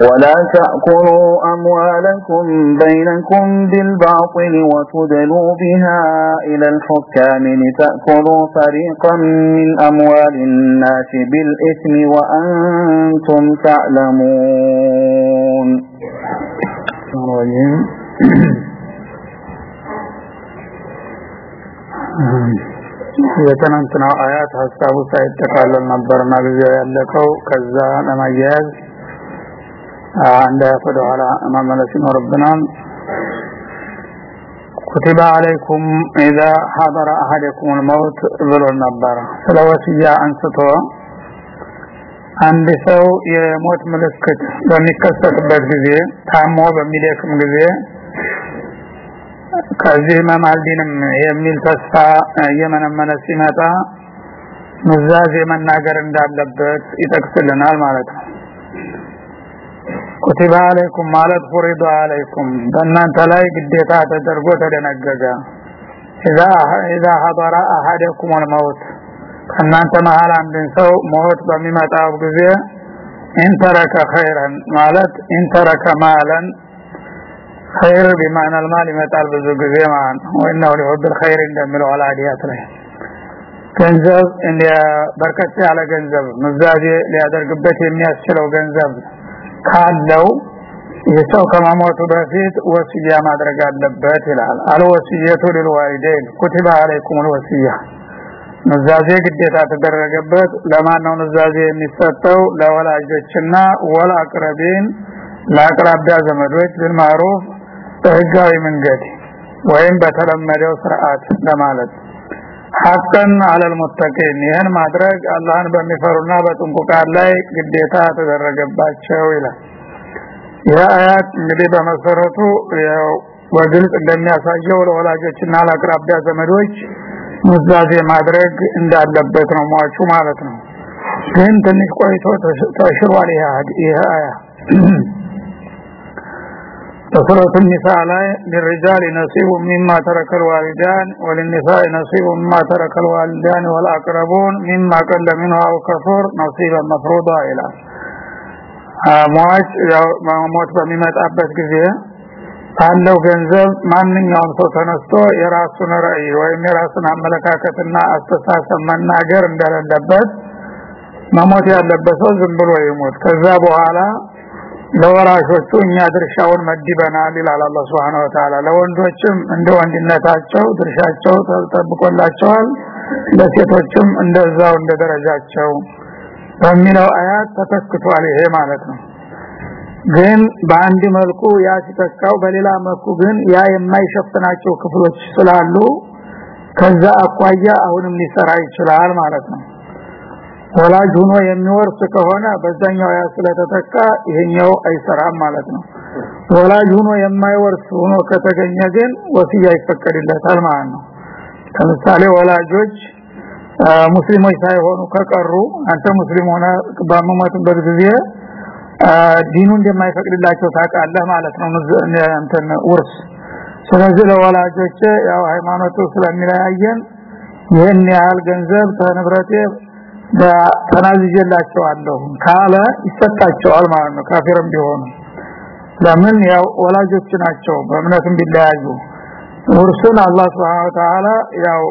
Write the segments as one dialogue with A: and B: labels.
A: ولا تأكلوا أموالكم بينكم بالباطل وتدلوا بها إلى الحكام لتأكلوا فريقا من أموال الناس بالإثم وأنتم تعلمون
B: የትናንትናው አያት ሀሳቡ ሳይጠቃለል ነበርና ጊዜው ያለቀው ከዛ ለማያያዝ አንድ ወደኋላ ማመለስ ይኖርብናል። ኩቲባ አለይኩም ኢዛ ሀደረ አሀደኩም ልመውት ብሎ ነበረ ስለ አንስቶ አንድ ሰው የሞት ምልክት በሚከሰትበት ጊዜ ታሞ በሚደክም ጊዜ ከዚህ ህመም የሚል ተስፋ እየመነመነ ሲመጣ ምዛዜ መናገር እንዳለበት ይጠቅስልናል ማለት ነው። كتب عليكم ما لا تفرض عليكم. بأن أنت لا يبديك تدرقو تدنقجا إذا إذا حضر أحدكم الموت أن أنت ما هل عند سوء موت بميمة أبغزية إن ترك خيرا مالت إن ترك مالا. خير بمعنى المال مثال بزوجي ما وإنه لحب الخير إن دمروا على عديات له. جنزب إن بركتي على جنزب. مزاجي لأدر قبتي مياس شلو جنزب. ካለው የሰው ከመሞቱ በፊት ወስያ ማድረግ አለበት ይላል። አልወስየቱ ለልዋሊደይን ኩቲባ አለይኩም አልወስያ ኑዛዜ ግዴታ ተደረገበት። ለማን ነው ኑዛዜ የሚሰጠው? ለወላጆችና ወላ አቅረቢን ለአቅራቢያ ዘመዶች ቢልማሩፍ በህጋዊ መንገድ ወይም በተለመደው ስርዓት ለማለት ሐቀን አለል ሙተቂን ይህን ማድረግ አላህን በሚፈሩና በጥንቁቃን ላይ ግዴታ ተደረገባቸው ይላል። ይህ አያት እንግዲህ በመሰረቱ በግልጽ እንደሚያሳየው ለወላጆችና ለአቅራቢያ ዘመዶች ሙዛዜ ማድረግ እንዳለበት ነው ሟቹ ማለት ነው። ግን ትንሽ ቆይቶ ተሽሯል ይህ አያ በሱረቱ ኒሳ ላይ للرجال نصيب مما ترك الوالدان وللنساء نصيب مما ترك الوالدان والأقربون مما قل منه أو كثر نصيبا مفروضا إلى ሟች ሞት በሚመጣበት ጊዜ ካለው ገንዘብ ማንኛውም ሰው ተነስቶ የራሱን ራዕይ ወይም የራሱን አመለካከትና አስተሳሰብ መናገር እንደሌለበት መሞት ያለበት ሰው ዝም ብሎ ይሞት ከዛ በኋላ ለወራሾቹ እኛ ድርሻውን መድበናል ይላል አላህ Subhanahu Wa Ta'ala ለወንዶችም እንደ ወንድነታቸው ድርሻቸው ተጠብቆላቸዋል ለሴቶችም እንደዛው እንደ ደረጃቸው በሚለው አያት ተተክቷል ይሄ ማለት ነው። ግን በአንድ መልኩ ያ ሲተካው በሌላ መልኩ ግን ያ የማይሸፍናቸው ክፍሎች ስላሉ ከዛ አኳያ አሁንም ሊሰራ ይችላል ማለት ነው ወላጅ ሆኖ የሚወርስ ከሆነ በዛኛው ያ ስለተተካ ይሄኛው አይሰራም ማለት ነው። ወላጅ ሆኖ የማይወርስ ሆኖ ከተገኘ ግን ወሲያ ይፈቀድለታል ማለት ነው። ለምሳሌ ወላጆች ሙስሊሞች ሳይሆኑ ከቀሩ አንተ ሙስሊም ሆነ በመሞትበት ጊዜ ዲኑ እንደማይፈቅድላቸው ታውቃለህ ማለት ነው። እንትን ውርስ። ስለዚህ ለወላጆች ያው ሃይማኖቱ ስለሚለያየን ይህን ያህል ገንዘብ ተንብረቴ ተናዝጀላቸዋለሁ ካለ ይሰጣቸዋል ማለት ነው ካፊርም ቢሆኑ ለምን ያው ወላጆች ናቸው በእምነትም ቢለያዩ ውርሱን አላህ Subhanahu Wa Ta'ala ያው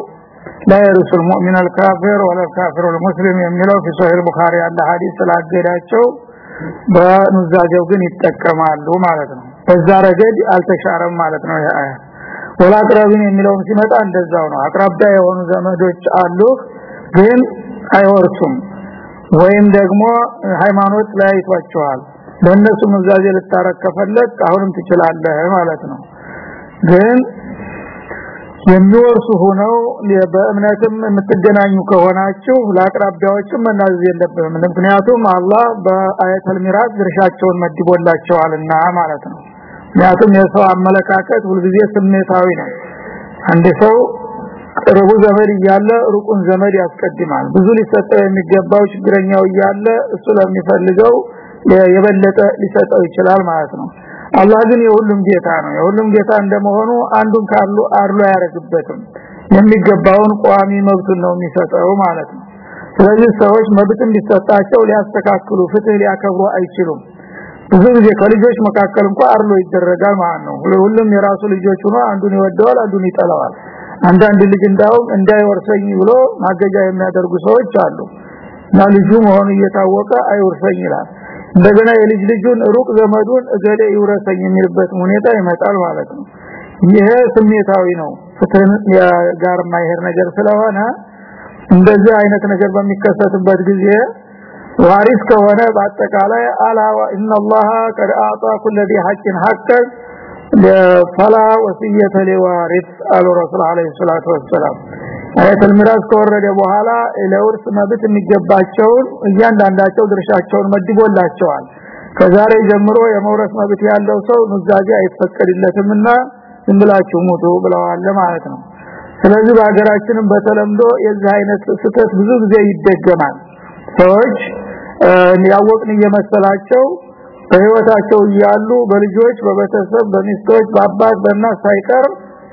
B: لا يرث المؤمن الكافر ولا الكافر المسلم የሚለው في صحيح البخاري ያለ ሐዲስ ስላገዳቸው በኑዛዜው ግን ይጠቀማሉ ማለት ነው በዛ ረገድ አልተሻረም ማለት ነው ይሄ አያ ወላ አቅራቢን የሚለውም ሲመጣ እንደዛው ነው አቅራቢያ የሆኑ ዘመዶች አሉ ግን አይወርሱም ወይም ደግሞ ሃይማኖት ላይ ይቷቸዋል ለነሱ ኑዛዜ ልታረክ አሁንም ትችላለህ ማለት ነው። ግን የሚወርሱ ሆነው በእምነትም የምትገናኙ ከሆናችሁ ለአቅራቢያዎችም መናዘዝ የለብንም ምክንያቱም አላህ በአያተል ሚራስ ድርሻቸውን መድቦላቸዋልና ማለት ነው። ምክንያቱም የሰው አመለካከት ሁልጊዜ ስሜታዊ ነው። አንድ ሰው ቅርቡ ዘመድ እያለ ሩቁን ዘመድ ያስቀድማል። ብዙ ሊሰጠው የሚገባው ችግረኛው እያለ እሱ ለሚፈልገው የበለጠ ሊሰጠው ይችላል ማለት ነው። አላህ ግን የሁሉም ጌታ ነው። የሁሉም ጌታ እንደመሆኑ አንዱን ካሉ አርሎ ያረግበትም የሚገባውን ቋሚ መብቱን ነው የሚሰጠው ማለት ነው። ስለዚህ ሰዎች መብት እንዲሰጣቸው ሊያስተካክሉ ፍትህ ሊያከብሩ አይችሉም። ብዙ ጊዜ ከልጆች መካከል እንኳን አርሎ ይደረጋል ማለት ነው። ሁሉም የራሱ ልጆች ሆኖ አንዱን ይወደዋል አንዱን ይጠላዋል አንዳንድ ልጅ እንዳውም እንዳይወርሰኝ ብሎ ማገጃ የሚያደርጉ ሰዎች አሉ። እና ልጁ መሆኑ እየታወቀ አይወርሰኝ ይላል። እንደገና የልጅ ልጁን ሩቅ ዘመዱን እገሌ ይውረሰኝ የሚልበት ሁኔታ ይመጣል ማለት ነው። ይሄ ስሜታዊ ነው። ፍትህን ጋር ማይሄድ ነገር ስለሆነ እንደዚህ አይነት ነገር በሚከሰትበት ጊዜ ዋሪስ ከሆነ በአጠቃላይ አላዋ ኢነላሃ ቀድ አዕጣ ኩለ ذي ሐቅን ለፈላ ወሲየተ ሊዋሪስ አሉ ረሱል አለይሂ ሰላቱ ወሰለም አያተል ሚራስ ከወረደ በኋላ ለውርስ መብት የሚገባቸውን እያንዳንዳቸው ድርሻቸውን መድቦላቸዋል። ከዛሬ ጀምሮ የመውረስ መብት ያለው ሰው ኑዛዜ አይፈቀድለትምና ዝም ብላችሁ ሙቱ ብለዋል ማለት ነው። ስለዚህ በሀገራችንም በተለምዶ የዚህ አይነት ስተት ብዙ ጊዜ ይደገማል። ሰዎች ያወቅን እየመሰላቸው በህይወታቸው እያሉ በልጆች በቤተሰብ በሚስቶች በአባት በእናት ሳይቀር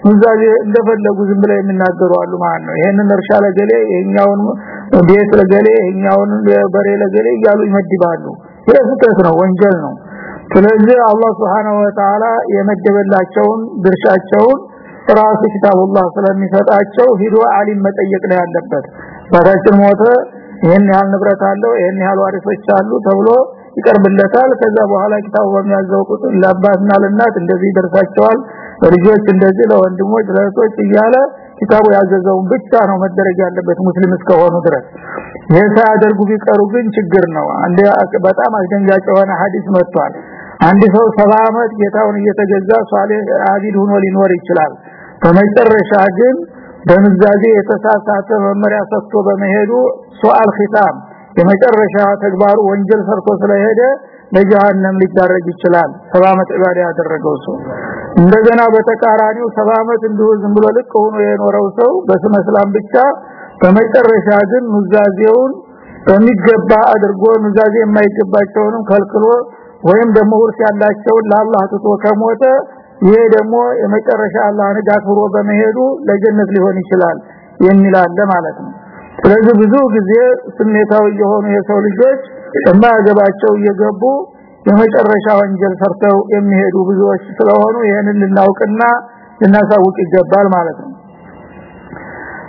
B: ኑዛዜ እንደፈለጉ ዝም ብለው የሚናገሩ አሉ ማለት ነው። ይሄንን እርሻ ለገሌ ይሄኛውን ቤት ለገሌ ይሄኛውን በሬ ለገሌ እያሉ ይመድባሉ። ይሄ ስህተት ነው ወንጀል ነው። ስለዚህ አላህ Subhanahu Wa የመደበላቸውን ድርሻቸውን ራሱ ኪታቡላህ ስለሚሰጣቸው ሂዶ አሊም መጠየቅ ነው ያለበት። ባታችን ሞተ ይሄን ያህል ንብረት አለው ይሄን ያህል ዋሪሶች አሉ ተብሎ ይቀርብለታል። ከዛ በኋላ ኪታቡ በሚያዘው ቁጥር ለአባትና ለእናት እንደዚህ ይደርሳቸዋል። ለልጆች እንደዚህ ለወንድሞች ለእህቶች እያለ ኪታቡ ያዘዘውን ብቻ ነው መደረግ ያለበት ሙስሊም እስከሆኑ ድረስ። ይሄ ሳያደርጉ ቢቀሩ ግን ችግር ነው። አንድ በጣም አስደንጋጭ የሆነ ሐዲስ መጥቷል። አንድ ሰው ሰባ አመት ጌታውን እየተገዛ ሷሊህ አቢድ ሆኖ ሊኖር ይችላል። በመጨረሻ ግን በምዛዜ የተሳሳተ መመሪያ ሰጥቶ በመሄዱ ሱአል ኺታም የመጨረሻ ተግባሩ ወንጀል ሰርቶ ስለሄደ ለጀሃነም ሊዳረግ ይችላል። ሰባ አመት ኢባዳ ያደረገው ሰው። እንደገና በተቃራኒው ሰባ አመት እንዲሁ ዝም ብሎ ልቅ ሆኖ የኖረው ሰው በስመ እስላም ብቻ በመጨረሻ ግን ኑዛዜውን በሚገባ አድርጎ ኑዛዜ የማይገባቸውንም ከልክሎ ወይም ደግሞ ውርስ ያላቸውን ለአላህ ትቶ ከሞተ ይሄ ደግሞ የመጨረሻ አላህ ንጋት በመሄዱ ለጀነት ሊሆን ይችላል የሚላለ ማለት ነው ስለዚህ ብዙ ጊዜ ስሜታዊ የሆኑ የሰው ልጆች የማያገባቸው እየገቡ የመጨረሻ ወንጀል ሰርተው የሚሄዱ ብዙዎች ስለሆኑ ይሄንን ልናውቅና ልናሳውቅ ይገባል ማለት ነው።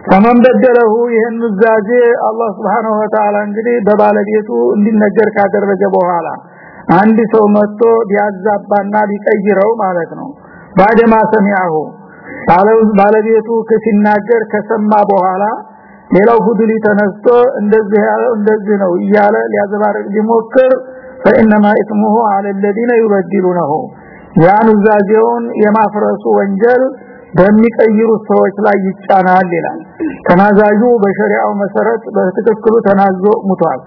B: ፈመን በደለሁ ይህን ዛዜ አላህ Subhanahu Wa እንግዲህ በባለቤቱ እንዲነገር ካደረገ በኋላ አንድ ሰው መጥቶ ቢያዛባና ቢቀይረው ማለት ነው። ባደማ ሰሚያሁ ባለቤቱ ከሲናገር ከሰማ በኋላ ሌላው ሁዱሊ ተነስቶ እንደዚህ እንደዚህ ነው እያለ ሊያዘባረቅ ሊሞክር فانما اسمه على الذين يبدلونه ያን ዛዜውን የማፍረሱ ወንጀል በሚቀይሩ ሰዎች ላይ ይጫናል ይላል ተናዛዡ በሸሪዓው መሰረት በትክክሉ ተናዞ ሙቷል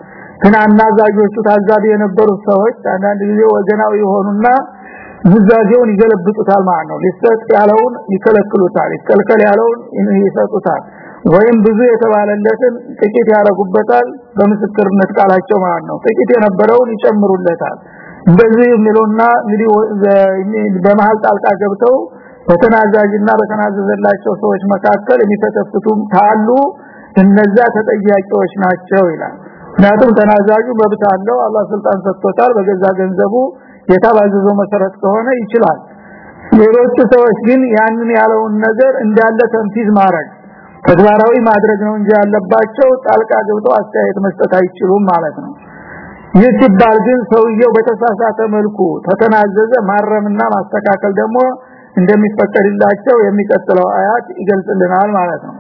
B: ግን አናዛዦቹ ታዛቢ የነበሩት ሰዎች አንዳንድ ጊዜ ወገናዊ የሆኑና ሙዛዜውን ይገለብጡታል ማለት ነው ሊሰጥ ያለውን ይከለክሉታል ይከልከል ያለውን ይሰጡታል ወይም ብዙ የተባለለትን ጥቂት ያረጉበታል በምስክርነት ቃላቸው ማለት ነው። ጥቂት የነበረውን ይጨምሩለታል። እንደዚህ የሚሉና እንግዲህ በመሃል ጣልቃ ገብተው በተናዛዥና በተናዘዘላቸው ሰዎች መካከል የሚፈተፍቱም ካሉ እነዛ ተጠያቂዎች ናቸው ይላል። ምክንያቱም ተናዛዡ መብት አለው አላህ ስልጣን ሰጥቶታል በገዛ ገንዘቡ የታባዘዘው መሰረት ከሆነ ይችላል። ሌሎች ሰዎች ግን ያንን ያለውን ነገር እንዳለ ተንፊዝ ማድረግ ተግባራዊ ማድረግ ነው እንጂ ያለባቸው ጣልቃ ገብተው አስተያየት መስጠት አይችሉም ማለት ነው ይህ ሲባል ግን ሰውየው በተሳሳተ መልኩ ተተናዘዘ ማረምና ማስተካከል ደግሞ እንደሚፈቀድላቸው የሚቀጥለው አያት ይገልጽልናል ማለት ነው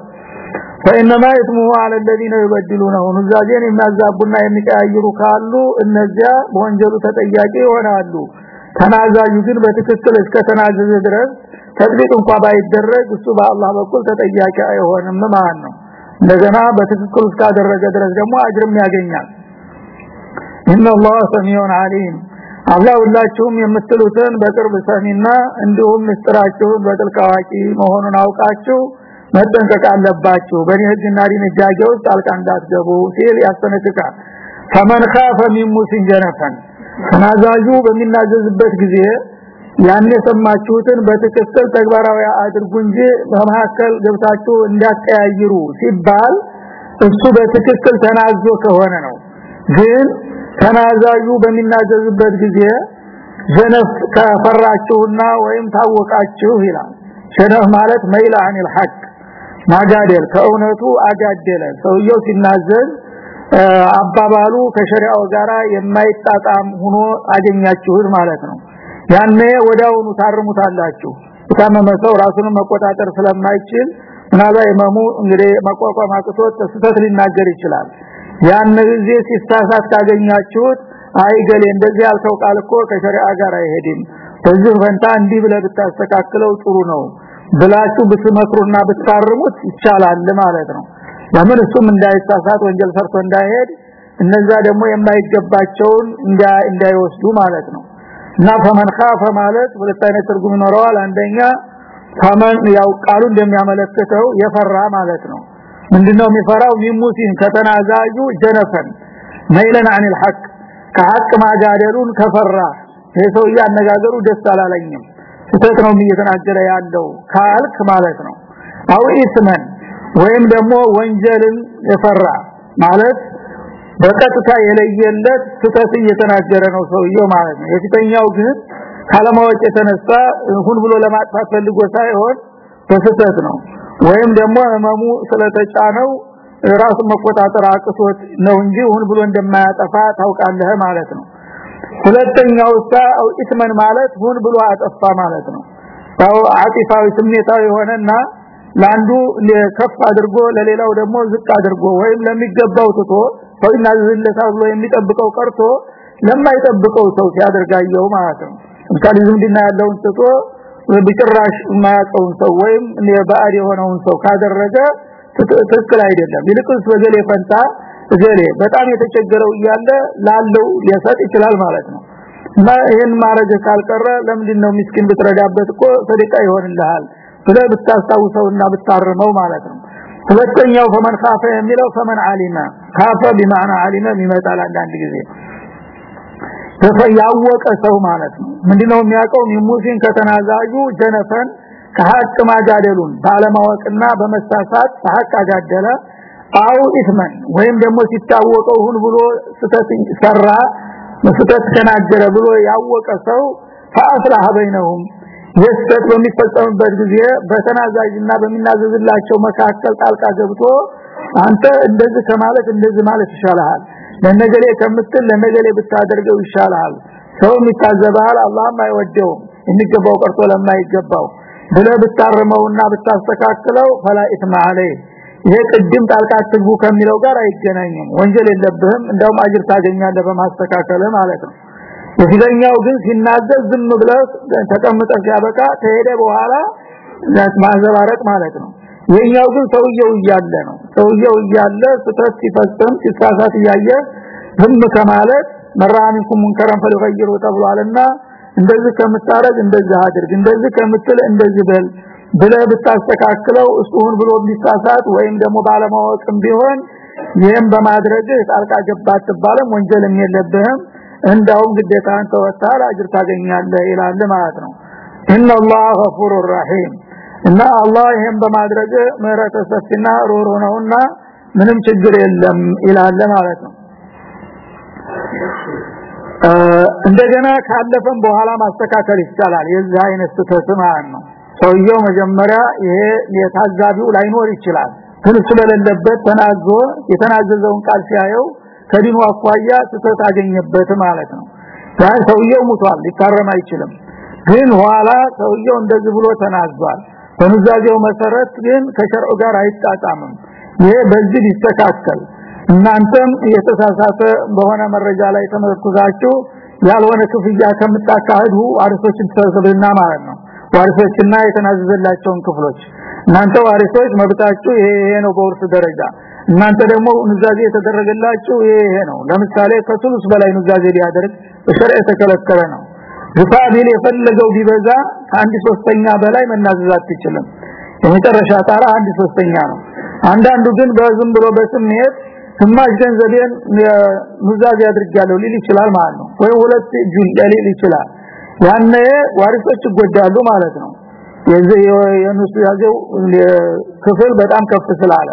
B: فانما اسمه على الذين يبدلونه ንዛዜን የሚያዛቡና የሚቀያይሩ ካሉ እነዚያ በወንጀሉ ተጠያቂ ይሆናሉ ተናዛዡ ግን በትክክል እስከ ተናዘዘ ድረስ ተጥቢቅ እንኳን ባይደረግ እሱ በአላህ በኩል ተጠያቂ አይሆንም ማለት ነው እንደገና በትክክል እስካደረገ ድረስ ደግሞ አጅርም ያገኛል ان الله سميع عليم አላህ ሁላችሁም የምትሉትን በቅርብ ሰሚና እንዲሁም ምስጥራችሁን በጥልቅ አዋቂ መሆኑን አውቃችሁ መጠንቀቅ አለባችሁ በእኔ ህግና ዲንጋጌ ውስጥ አልቃ እንዳትገቡ ሲል ያስጠነቅቃል ፈመን ካፈ ሚን ሙሲን ጀነፈን ተናዛዡ በሚናዘዝበት ጊዜ ያን የሰማችሁትን በትክክል ተግባራዊ አድርጉ እንጂ በመሐከል ገብታችሁ እንዳትቀያይሩ ሲባል እሱ በትክክል ተናዞ ከሆነ ነው። ግን ተናዛዡ በሚናዘዝበት ጊዜ ጀነፍ ከፈራችሁና ወይም ታወቃችሁ ይላል። ሸነፍ ማለት አኒል ሐቅ ማጋደል ከእውነቱ አጋደለ። ሰውየው ሲናዘዝ አባባሉ ከሸሪዓው ጋራ የማይጣጣም ሆኖ አገኛችሁት ማለት ነው ያኔ ወዳውኑ ታርሙታላችሁ። የታመመ ሰው ራሱን መቆጣጠር ስለማይችል ምናልባት ኢማሙ እንግዲህ መቋቋም አቅቶት ስህተት ሊናገር ይችላል። ያን ጊዜ ሲሳሳት ካገኛችሁት አይገሌ እንደዚህ ያልከው ቃል እኮ ከሸሪዓ ጋር አይሄድም። በዚህ ፈንታ እንዲህ ብለ ብታስተካክለው ጥሩ ነው ብላችሁ ብትመክሩና ብታርሙት ይቻላል ማለት ነው። ለምን እሱም እንዳይሳሳት ወንጀል ሰርቶ እንዳይሄድ እነዛ ደግሞ የማይገባቸውን እንዳይወስዱ ማለት ነው እና ፈመን ኻፈ ማለት ሁለት አይነት ትርጉም ይኖረዋል አንደኛ ፈመን ያው ቃሉ እንደሚያመለክተው የፈራ ማለት ነው ምንድነው የሚፈራው ሚሙሲን ከተናዛዡ ጀነፈን መይለን عن الحق ከሐቅ ማጋደሉን ከፈራ የሰው ያነጋገሩ ደስ አላለኝም ስህተት ነው እየተናገረ ያለው ካልክ ማለት ነው አው ኢስመን ወይም ደግሞ ወንጀልን የፈራ ማለት በቀጥታ የለየለት ስህተት እየተናገረ ነው ሰውየው ማለት ነው። የፊተኛው ግን ካለማወቅ የተነሳ ሁን ብሎ ለማጥፋት ፈልጎ ሳይሆን በስህተት ነው። ወይም ደግሞ ህመሙ ስለተጫነው ራሱ መቆጣጠር አቅቶት ነው እንጂ ሁን ብሎ እንደማያጠፋ ታውቃለህ ማለት ነው። ሁለተኛው አው ኢስመን ማለት ሁን ብሎ አጠፋ ማለት ነው። ታው አጢፋዊ ስሜታዊ ሆነና ላንዱ ከፍ አድርጎ ለሌላው ደግሞ ዝቅ አድርጎ ወይም ለሚገባው ትቶ ወይና ዝለታ ብሎ የሚጠብቀው ቀርቶ ለማይጠብቀው ሰው ሲያደርጋየው ማለት ነው። ምሳሌ ዝምድና ያለውን ትቶ በጭራሽ የማያውቀውን ሰው ወይም የባዕድ የሆነውን ሰው ካደረገ ትክክል አይደለም። ይልቅስ በገሌ ፈንታ ገሌ በጣም የተቸገረው እያለ ላለው ሊሰጥ ይችላል ማለት ነው። ይሄን ማረግ ካልቀረ ለምንድን ነው ምስኪን ብትረዳበት እኮ ሰደቃ ይሆንልሃል ብለህ ብታስታውሰውና ብታርመው ማለት ነው ሁለተኛው ፈመን ካፈ የሚለው ፈመን አሊማ ካፈ በማዕና አሊማ ይመጣል አንዳንድ ጊዜ። ያወቀ ሰው ማለት ነው። ምንድነው የሚያውቀው? ሙስሊም ከተናዛዡ ጀነፈን ከሐቅ ማጋደሉን ባለማወቅና በመሳሳት ሐቅ አጋደለ። አው ኢስማን ወይም ደግሞ ሲታወቀው ሁን ብሎ ስተት ሰራ ስተት ተናገረ ብሎ ያወቀ ሰው ፈአስላህ በይነሁም የስተት በሚፈጸምበት ጊዜ በተናዛዥና በሚናዘዝላቸው መካከል ጣልቃ ገብቶ አንተ እንደዚህ ከማለት እንደዚህ ማለት ይሻላል ለነገሌ ከምትል ለነገሌ ብታደርገው ይሻላል ሰው ይታዘባል አላህም አይወደውም የሚገባው ቀርቶ ለማይገባው ብለ ብታርመውና ብታስተካክለው ፈላ ኢስማ አለይ ይሄ ቅድም ጣልቃ ትግቡ ከሚለው ጋር አይገናኝም ወንጀል የለብህም እንደውም አጅር ታገኛለህ በማስተካከል ማለት ነው የፊተኛው ግን ሲናዘዝ ዝም ብለህ ተቀምጠህ ሲያበቃ ተሄደ በኋላ ማዘባረቅ ማለት ነው። የኛው ግን ሰውየው እያለ ነው። ሰውየው እያለ ስተት ሲፈጽም ሲሳሳት እያየ ዝም ከማለት መራሚኩም ሙንከረን ፈለገይሩ ተብሏልና እንደዚህ ከምታረግ እንደዚህ አድርግ እንደዚህ ከምትል እንደዚህ በል ብለህ ብታስተካክለው እሱን ብሎ ቢሳሳት ወይም ደግሞ ባለማወቅም ቢሆን ይሄን በማድረግ ጣልቃ ገባት ተባለም ወንጀልም የለብህም እንዳውም ግዴታን ተወጣል አጅር ታገኛለህ ይላል ማለት ነው። ኢነላህ ገፉሩር ረሂም እና አላህ ይሄን በማድረግ ምህረት ሰፊና ሩሩ ነውና ምንም ችግር የለም ይላል ማለት ነው። እንደገና ካለፈም በኋላ ማስተካከል ይቻላል። የዚህ አይነት ማለት ነው። ሰውየው መጀመሪያ ይሄ የታዛቢው ላይኖር ይችላል። ግን ስለሌለበት ተናዞ የተናዘዘውን ቃል ሲያየው ከዲኑ አኳያ ስህተት አገኘበት ማለት ነው። ያ ሰውየው ሙቷል ሊታረም አይችልም። ግን ኋላ ሰውየው እንደዚህ ብሎ ተናዟል በኑዛዜው መሰረት ግን ከሸርዑ ጋር አይጣጣምም። ይሄ በዚህ ሊስተካከል። እናንተም የተሳሳተ በሆነ መረጃ ላይ ተመርኩዛችሁ ያልሆነ ክፍያ ከምታካሂዱ ዋሪሶችን ተሰብስብና ማለት ነው። ዋሪሶችና የተናዘዘላቸውን ክፍሎች። እናንተ ዋሪሶች መብታችሁ ይሄ ነው በውርስ ደረጃ እናንተ ደግሞ ኑዛዜ የተደረገላችሁ ይሄ ነው። ለምሳሌ ከሱሉስ በላይ ኑዛዜ ሊያደርግ በሸርዕ የተከለከለ ነው። ግፋቢል የፈለገው ቢበዛ አንድ ሶስተኛ በላይ መናዘዝ አትችልም። የመጨረሻ ጣራ አንድ ሶስተኛ ነው። አንዳንዱ ግን በዝም ብሎ በስሜት ግማሽ ገንዘቤን ኑዛዜ አድርጋለሁ ሊል ይችላል ማለት ነው። ወይ ሁለት ጁል ሊል ይችላል። ያነ ዋሪሶች ይጎዳሉ ማለት ነው። የዚህ የኑዛዜው ክፍል በጣም ከፍ ስላለ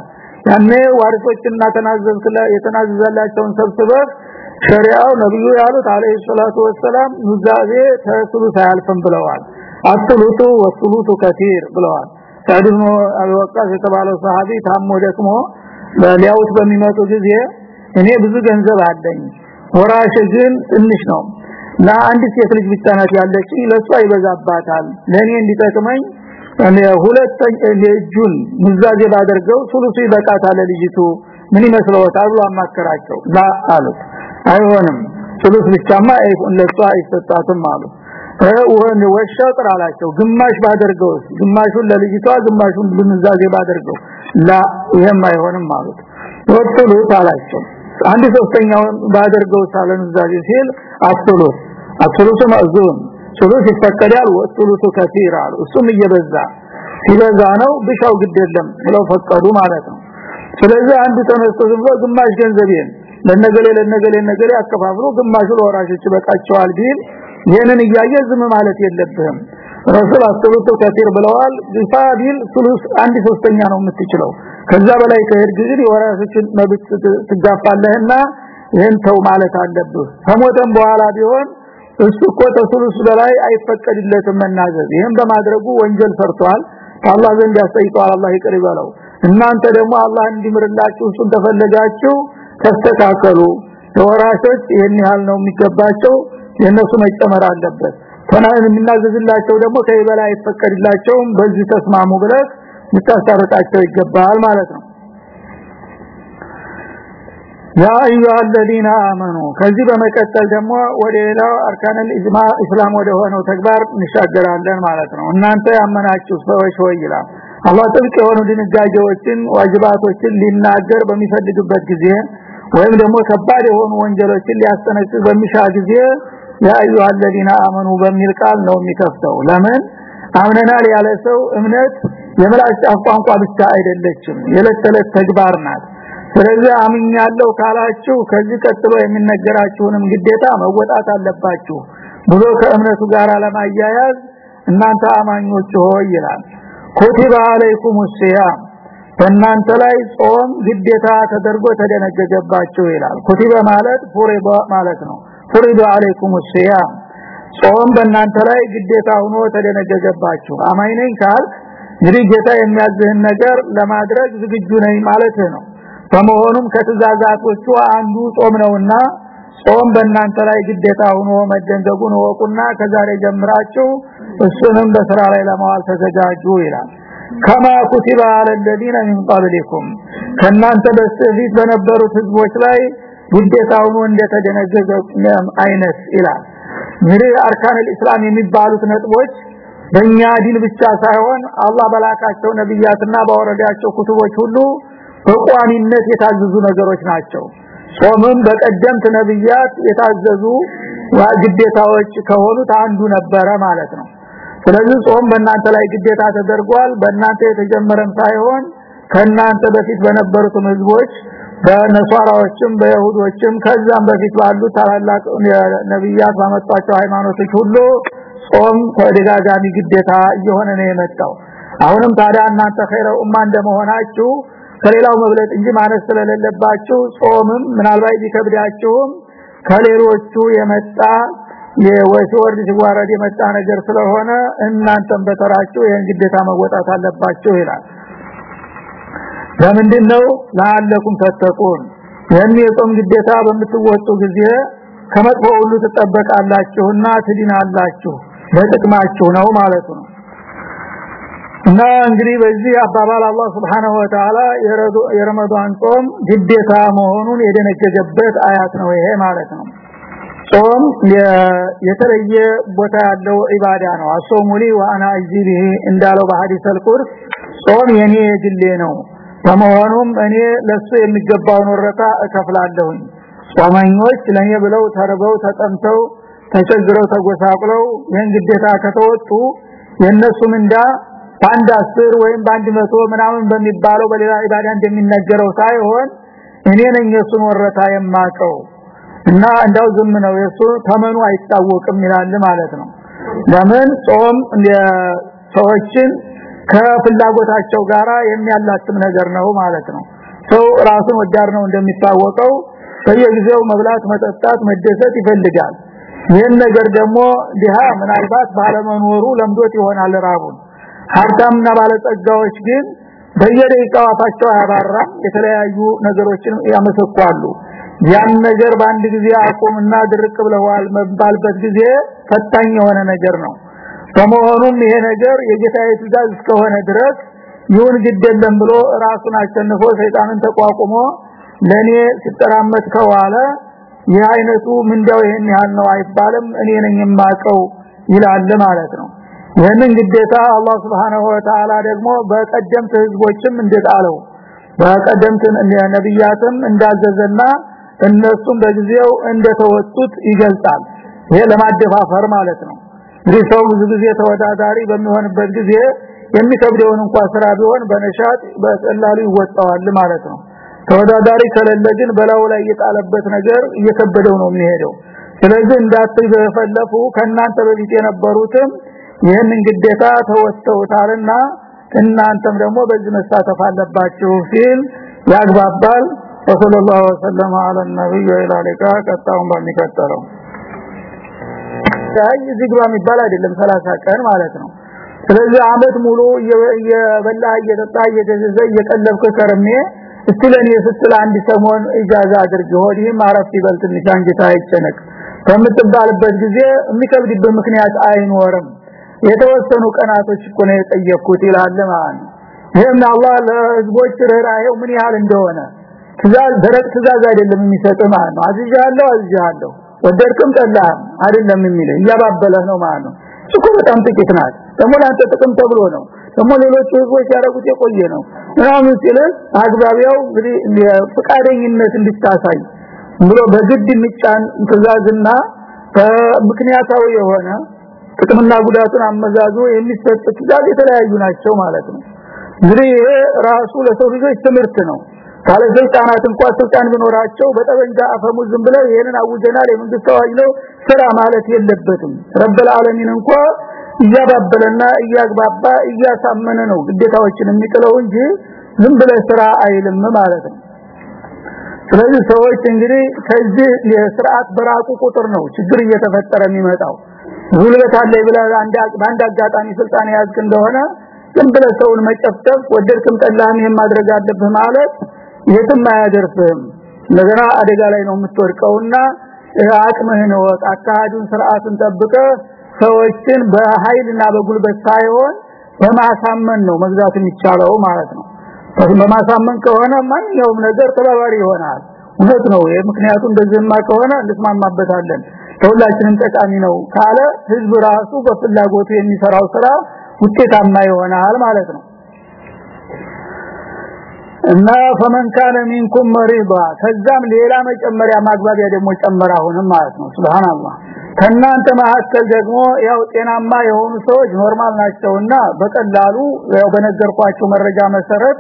B: ያኔ ዋሪሶችና ተናዘዝለ የተናዘዘላቸውን ሰብስበህ ሸሪዓው ነብዩ ያሉት አለይሂ ሰላቱ ወሰለም ኑዛዜ ተስሉት አያልፍም ብለዋል። አጥሉቱ ወስሉቱ ከቲር ብለዋል። ሳድኑ አልወቃስ የተባለው ሰሃቢ ታሞ ደክሞ ሊያውት በሚመጡ ጊዜ እኔ ብዙ ገንዘብ አለኝ ወራሽ ግን ትንሽ ነው። ለአንድ ሴት ልጅ ብቻ ናት ያለች ለሷ ይበዛባታል ለኔ እንዲጠቅመኝ ሁለት እጁን ሙዛዜ ባደርገው ሱሉሱ ይበቃታል ልጅቱ ምን ይመስለዎታል ብሎ አማከራቸው። ላ አሉት። አይሆንም። ሱሉስ ብቻማ ለሷ አይሰጣትም አሉ። ወን ወሸጥር አላቸው። ግማሽ ባደርገው ግማሹን ለልጅቷ ግማሹን ሙዛዜ ባደርገው። ላ ይሄም አይሆንም አሉት። ወጥሉት አላቸው። አንድ ሶስተኛውን ባደርገው ሳለ ሙዛዜ ሲል አጥሉት። አጥሉት ማዙን ይፈቀዳል ወሱሉቱ ከቲር አሉ። እሱም እየበዛ ሲበዛ ነው ብሻው ግድ የለም ብለው ፈቀዱ ማለት ነው። ስለዚህ አንዱ ተነስቶ ዝም ብሎ ግማሽ ገንዘቤን ለነገሌ ለነገሌ ነገሌ አከፋፍሎ ግማሹ ለወራሾች በቃቸዋል ቢል ይሄንን እያየ ዝም ማለት የለብህም። ረሱል አስተውቶ ከቲር ብለዋል። ቢፋዲል ሱሉስ አንድ ሶስተኛ ነው የምትችለው። ከዛ በላይ ከሄድ ጊዜ የወራሾችን መብት ትጋፋለህና ይሄን ተው ማለት አለብህ። ከሞተም በኋላ ቢሆን እሱ እኮ ተሱሉስ በላይ አይፈቀድለትም መናዘዝ ይሄን በማድረጉ ወንጀል ሰርቷል አላህ ዘንድ ያስጠይቀዋል። አላህ ይቅር ይበለው። እናንተ ደግሞ አላህ እንዲምርላችሁ እሱን ተፈለጋችሁ ተስተካከሉ። ተወራሾች ይሄን ያህል ነው የሚገባቸው። የነሱ መጨመር አለበት። ተናን የምናዘዝላቸው ደግሞ ከይበላ አይፈቀድላቸውም። በዚህ ተስማሙ ብለህ ልታስታርቃቸው ይገባል ማለት ነው ያ አዩሃ الذين آمنوا ከዚህ በመቀጠል ደግሞ ወደ ሌላው አርካነል ኢስማ እስላም ወደ ሆነው ተግባር እንሻገራለን ማለት ነው እናንተ ያመናችሁ ሰዎች ሆይ ይላል አላህ ጥብቅ የሆኑ ድንጋጌዎችን ዋጅባቶችን ሊናገር በሚፈልግበት ጊዜ ወይም ደግሞ ከባድ የሆኑ ወንጀሎችን ሊያስጠነቅቅ በሚሻ ጊዜ ያ አዩሃ الذين آمنوا በሚል ቃል ነው የሚከፍተው ለምን አምነናል ያለ ሰው እምነት የምላስ ቋንቋ ብቻ አይደለችም የዕለት ተዕለት ተግባር ናት ስለዚህ አምኛለሁ ካላችሁ ከዚህ ቀጥሎ የሚነገራችሁንም ግዴታ መወጣት አለባችሁ ብሎ ከእምነቱ ጋር ለማያያዝ እናንተ አማኞች ሆይ ይላል። ኩቲባ አለይኩም ሲያም በእናንተ ላይ ጾም ግዴታ ተደርጎ ተደነገገባችሁ ይላል። ኩቲባ ማለት ፉሪዳ ማለት ነው። ፉሪዳ አለይኩም ሲያም ጾም በእናንተ ላይ ግዴታ ሆኖ ተደነገገባችሁ። አማኝ ነኝ ካል እንግዲህ ጌታ የሚያዝህን ነገር ለማድረግ ዝግጁ ነኝ ማለት ነው በመሆኑም ከትዛዛቶቹ አንዱ ጾም ነውና ጾም በእናንተ ላይ ግዴታ ሆኖ መደንገጉን ወቁና ከዛሬ ጀምራችሁ እሱንም በስራ ላይ ለማዋል ተዘጋጁ ይላል። ከማ ኩቲባ አለልዲነ ሚን ቀብሊኩም። ከእናንተ በስተፊት በነበሩት ህዝቦች ላይ ግዴታ ሆኖ እንደተደነገገ አይነት ይላል። እንግዲህ አርካን ኢስላም የሚባሉት ነጥቦች በእኛ ዲን ብቻ ሳይሆን አላህ በላካቸው ነብያትና ባወረዳቸው ኩቱቦች ሁሉ በቋሚነት የታዘዙ ነገሮች ናቸው። ጾምም በቀደምት ነብያት የታዘዙ ግዴታዎች ከሆኑት አንዱ ነበረ ማለት ነው። ስለዚህ ጾም በእናንተ ላይ ግዴታ ተደርጓል። በእናንተ የተጀመረም ሳይሆን ከናንተ በፊት በነበሩትም ህዝቦች በነሷራዎችም በይሁዶችም ከዛም በፊት ባሉ ታላላቅ ነብያት ባመጣቸው ሃይማኖቶች ሁሉ ጾም ተደጋጋሚ ግዴታ እየሆነ ነው የመጣው። አሁንም ታዲያ እናንተ ኸይረ ኡማ እንደመሆናችሁ ከሌላው መብለጥ እንጂ ማለት ስለሌለባችሁ ጾምም ምናልባት ቢከብዳችሁም ከሌሎቹ የመጣ የወሽወርድ ሲዋረድ የመጣ ነገር ስለሆነ እናንተም በተራችሁ ይሄን ግዴታ መወጣት አለባችሁ ይላል። ለምንድነው? ለአለኩም ተተቁን ይህን የጾም ግዴታ በምትወጡ ጊዜ ከመጥፎ ሁሉ ትጠበቃላችሁና ትድናላችሁ። ለጥቅማችሁ ነው ማለት ነው እና እንግዲህ በዚህ አባባል አላህ Subhanahu Wa Ta'ala የረመዳን ጾም ግዴታ መሆኑን የደነገገበት አያት ነው ይሄ ማለት ነው። ጾም የተለየ ቦታ ያለው ኢባዳ ነው። አሶሙሊ ዋና አጅቢሂ እንዳለው በሐዲስ አልቁርስ ጾም የኔ የግሌ ነው። በመሆኑም እኔ ለሱ የሚገባውን ወረታ እከፍላለሁኝ። ጾመኞች ለኔ ብለው ተርበው ተጠምተው ተቸግረው ተጎሳቁለው ይህን ግዴታ ከተወጡ የነሱ ምንዳ በአንድ አስር ወይም በአንድ መቶ ምናምን በሚባለው በሌላ ኢባዳ እንደሚነገረው ሳይሆን እኔ ነኝ የሱን ወረታ የማቀው። እና እንዳው ዝም ነው የሱ ተመኑ አይታወቅም ይላል ማለት ነው። ለምን? ጾም ሰዎችን ከፍላጎታቸው ጋራ የሚያላትም ነገር ነው ማለት ነው። ሰው ራሱን ወዳር ነው እንደሚታወቀው። በየጊዜው መብላት መጠጣት መደሰት ይፈልጋል። ይህን ነገር ደግሞ ዲሃ ምናልባት ባለመኖሩ ለምዶት ይሆናል ራቡን ሀብታምና ባለጸጋዎች ግን በየደቂቃው አፋቸው አያባራም። የተለያዩ ነገሮችን ያመሰኳሉ። ያን ነገር በአንድ ጊዜ አቁምና ድርቅ ብለዋል መባልበት ጊዜ ፈታኝ የሆነ ነገር ነው። በመሆኑም ይሄ ነገር የጌታዬ ትእዛዝ እስከሆነ ድረስ ይሁን ግደለም ብሎ ራሱን አሸንፎ ሰይጣንን ተቋቁሞ ለኔ ሲጠራመት ከዋለ ይህ አይነቱ ምንዳው ይሄን ያህል ነው አይባልም እኔ ነኝ የማቀው ይላል ማለት ነው ይህንን ግዴታ አላህ Subhanahu Wa Ta'ala ደግሞ በቀደምት ህዝቦችም እንደጣለው በቀደምት ነብያትም እንዳዘዘና እነሱም በጊዜው እንደተወጡት ይገልጻል። ይሄ ለማደፋፈር ማለት ነው። እንግዲህ ሰው ብዙ ጊዜ ተወዳዳሪ በሚሆንበት ጊዜ የሚከብደውን እንኳን ስራ ቢሆን በነሻት በቀላሉ ይወጣዋል ማለት ነው። ተወዳዳሪ ከሌለ ግን በላው ላይ የጣለበት ነገር እየከበደው ነው የሚሄደው። ስለዚህ እንዳትዘፈለፉ ከናንተ በፊት የነበሩትም ይህንን ግዴታ ተወስተውታልና እናንተም ደግሞ በዚህ መሳተፍ አለባችሁ ሲል ያግባባል። ወሰለላሁ ዐለይሂ ወሰለም ነብዩ ኢላሊካ ቀጣውን በሚከተለው ታይ ዝግባ የሚባል አይደለም 30 ቀን ማለት ነው። ስለዚህ አመት ሙሉ እየበላ እየጠጣ እየገዘዘ እየቀለብክ ከርሜ እስለኔ ስትል አንድ ሰሞን ኢጃዛ አድርግ ሆዲም አረፍ ይበል ትንሽ አይጨነቅ ከምትባልበት ጊዜ የሚከብድበት ምክንያት አይኖርም የተወሰኑ ቀናቶች እኮ ነው የጠየቅኩት ይላል ማለት ይሄም አላህ ለህዝቦች ርህራሄው ምን ያህል እንደሆነ። ትእዛዝ ደረቅ ትእዛዝ አይደለም የሚሰጥ ማለት ነው። አዝዣለሁ አዝዣለሁ ወደድክም ጠላህም አይደለም የሚለው እያባበለህ ነው ማለት ነው። እኮ በጣም ጥቂት ናት። ደግሞ ለአንተ ጥቅም ተብሎ ነው። ደግሞ ሌሎች ህዝቦች ያደረጉት የቆየ ነው። ምናምን ሲልን አግባቢያው እንግዲህ ፍቃደኝነት እንድታሳይ ብሎ በግድ የሚጫን ትእዛዝና ምክንያታዊ የሆነ ጥቅምና ጉዳቱን አመዛዞ የሚሰጥ ትእዛዝ የተለያዩ ናቸው ማለት ነው። እንግዲህ ራሱ ለሰው ልጆች ትምህርት ነው። ካለ ስልጣናት እንኳን ስልጣን ቢኖራቸው በጠበንጃ አፈሙዝ ዝም ብለው ይሄንን አውጀናል የመንግስት አዋጅ ነው ስራ ማለት የለበትም። ረበል ዓለሚን እንኳን እያባበለና እያግባባ እያሳመነ ነው ግዴታዎችን የሚጥለው እንጂ ዝም ብለ ስራ አይልም ማለት ነው። ስለዚህ ሰዎች እንግዲህ ከዚህ የስርዓት በራቁ ቁጥር ነው ችግር እየተፈጠረ የሚመጣው ጉልበት አለ ብለህ አንድ አጋጣሚ ስልጣን ያዝክ እንደሆነ ዝም ብለህ ሰውን መጨፍጨፍ ወደድክም ጠላህም የማድረግ አለብህ ማለት የትም አያደርስህም። እንደገና አደጋ ላይ ነው የምትወድቀውና አቅምህን ወቅ አካሄዱን ስርዓቱን ጠብቀ ሰዎችን በኃይልና በጉልበት ሳይሆን በማሳመን ነው መግዛት የሚቻለው ማለት ነው። በማሳመን ከሆነ ማንኛውም ነገር ተባባሪ ይሆናል። እውነት ነው ምክንያቱም እንደዚህማ ከሆነ እንስማማበታለን ለሁላችንም ጠቃሚ ነው ካለ ህዝብ ራሱ በፍላጎቱ የሚሰራው ስራ ውጤታማ ይሆናል ማለት ነው። እና فمن كان منكم مريضا ከዛም ሌላ መጨመሪያ ማግባቢያ ደግሞ ጨመራ አሁንም ማለት ነው። ሱብሃንአላህ። ከናንተ መካከል ደግሞ ያው ጤናማ የሆኑ ሰዎች ኖርማል ናቸውና በቀላሉ ያው በነገርኳቸው መረጃ መሰረት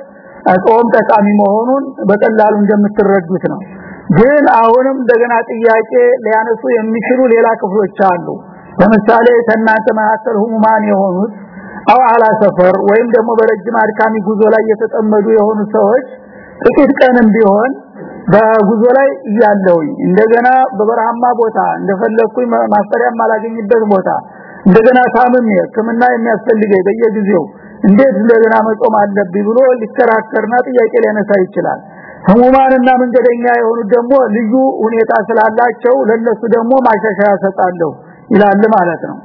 B: ጾም ጠቃሚ መሆኑን በቀላሉ እንደምትረዱት ነው ግን አሁንም እንደገና ጥያቄ ሊያነሱ የሚችሉ ሌላ ክፍሎች አሉ። ለምሳሌ ከናንተ መካከል ሁማን የሆኑት አው አላ ሰፈር ወይም ደግሞ በረጅም አድካሚ ጉዞ ላይ የተጠመዱ የሆኑ ሰዎች ጥቂት ቀንም ቢሆን በጉዞ ላይ እያለውኝ እንደገና በበረሃማ ቦታ እንደፈለኩኝ ማስተሪያ ማላገኝበት ቦታ እንደገና ታምም ህክምና የሚያስፈልገኝ በየጊዜው እንዴት እንደገና መጾም አለብኝ ብሎ ሊከራከርና ጥያቄ ሊያነሳ ይችላል ህሙማንና መንገደኛ የሆኑት ደግሞ ልዩ ሁኔታ ስላላቸው ለነሱ ደግሞ ማሻሻያ ሰጣለሁ ይላል ማለት ነው።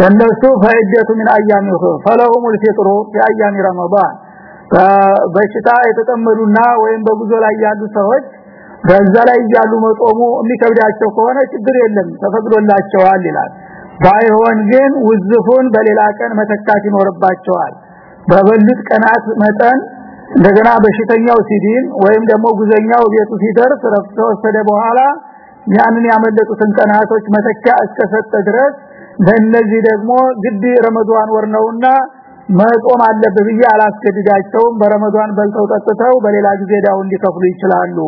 B: ለነሱ ፈይደቱ ምን አያም ይሁን ፈለሁሙል ፊጥሩ ያያም ረመዳን። በሽታ የተጠመዱና ወይም በጉዞ ላይ ያሉ ሰዎች በዛ ላይ ያሉ መጾሙ የሚከብዳቸው ከሆነ ችግር የለም ተፈቅዶላቸዋል ይላል። ባይሆን ግን ውዝፉን በሌላ ቀን መተካት ይኖርባቸዋል። በበሉት ቀናት መጠን እንደገና በሽተኛው ሲዲን ወይም ደግሞ ጉዘኛው ቤቱ ሲደርስ ረፍቶ በኋላ ያንን ያመለጡትን ቀናቶች መተኪያ እስከሰጠ ድረስ ለነዚህ ደግሞ ግድ ረመዳን ወር ነውና መጾም አለብህ ብዬ አላስገድዳቸውም። በረመዳን በልተው ጠጥተው በሌላ ጊዜ ዳው እንዲከፍሉ ይችላሉ።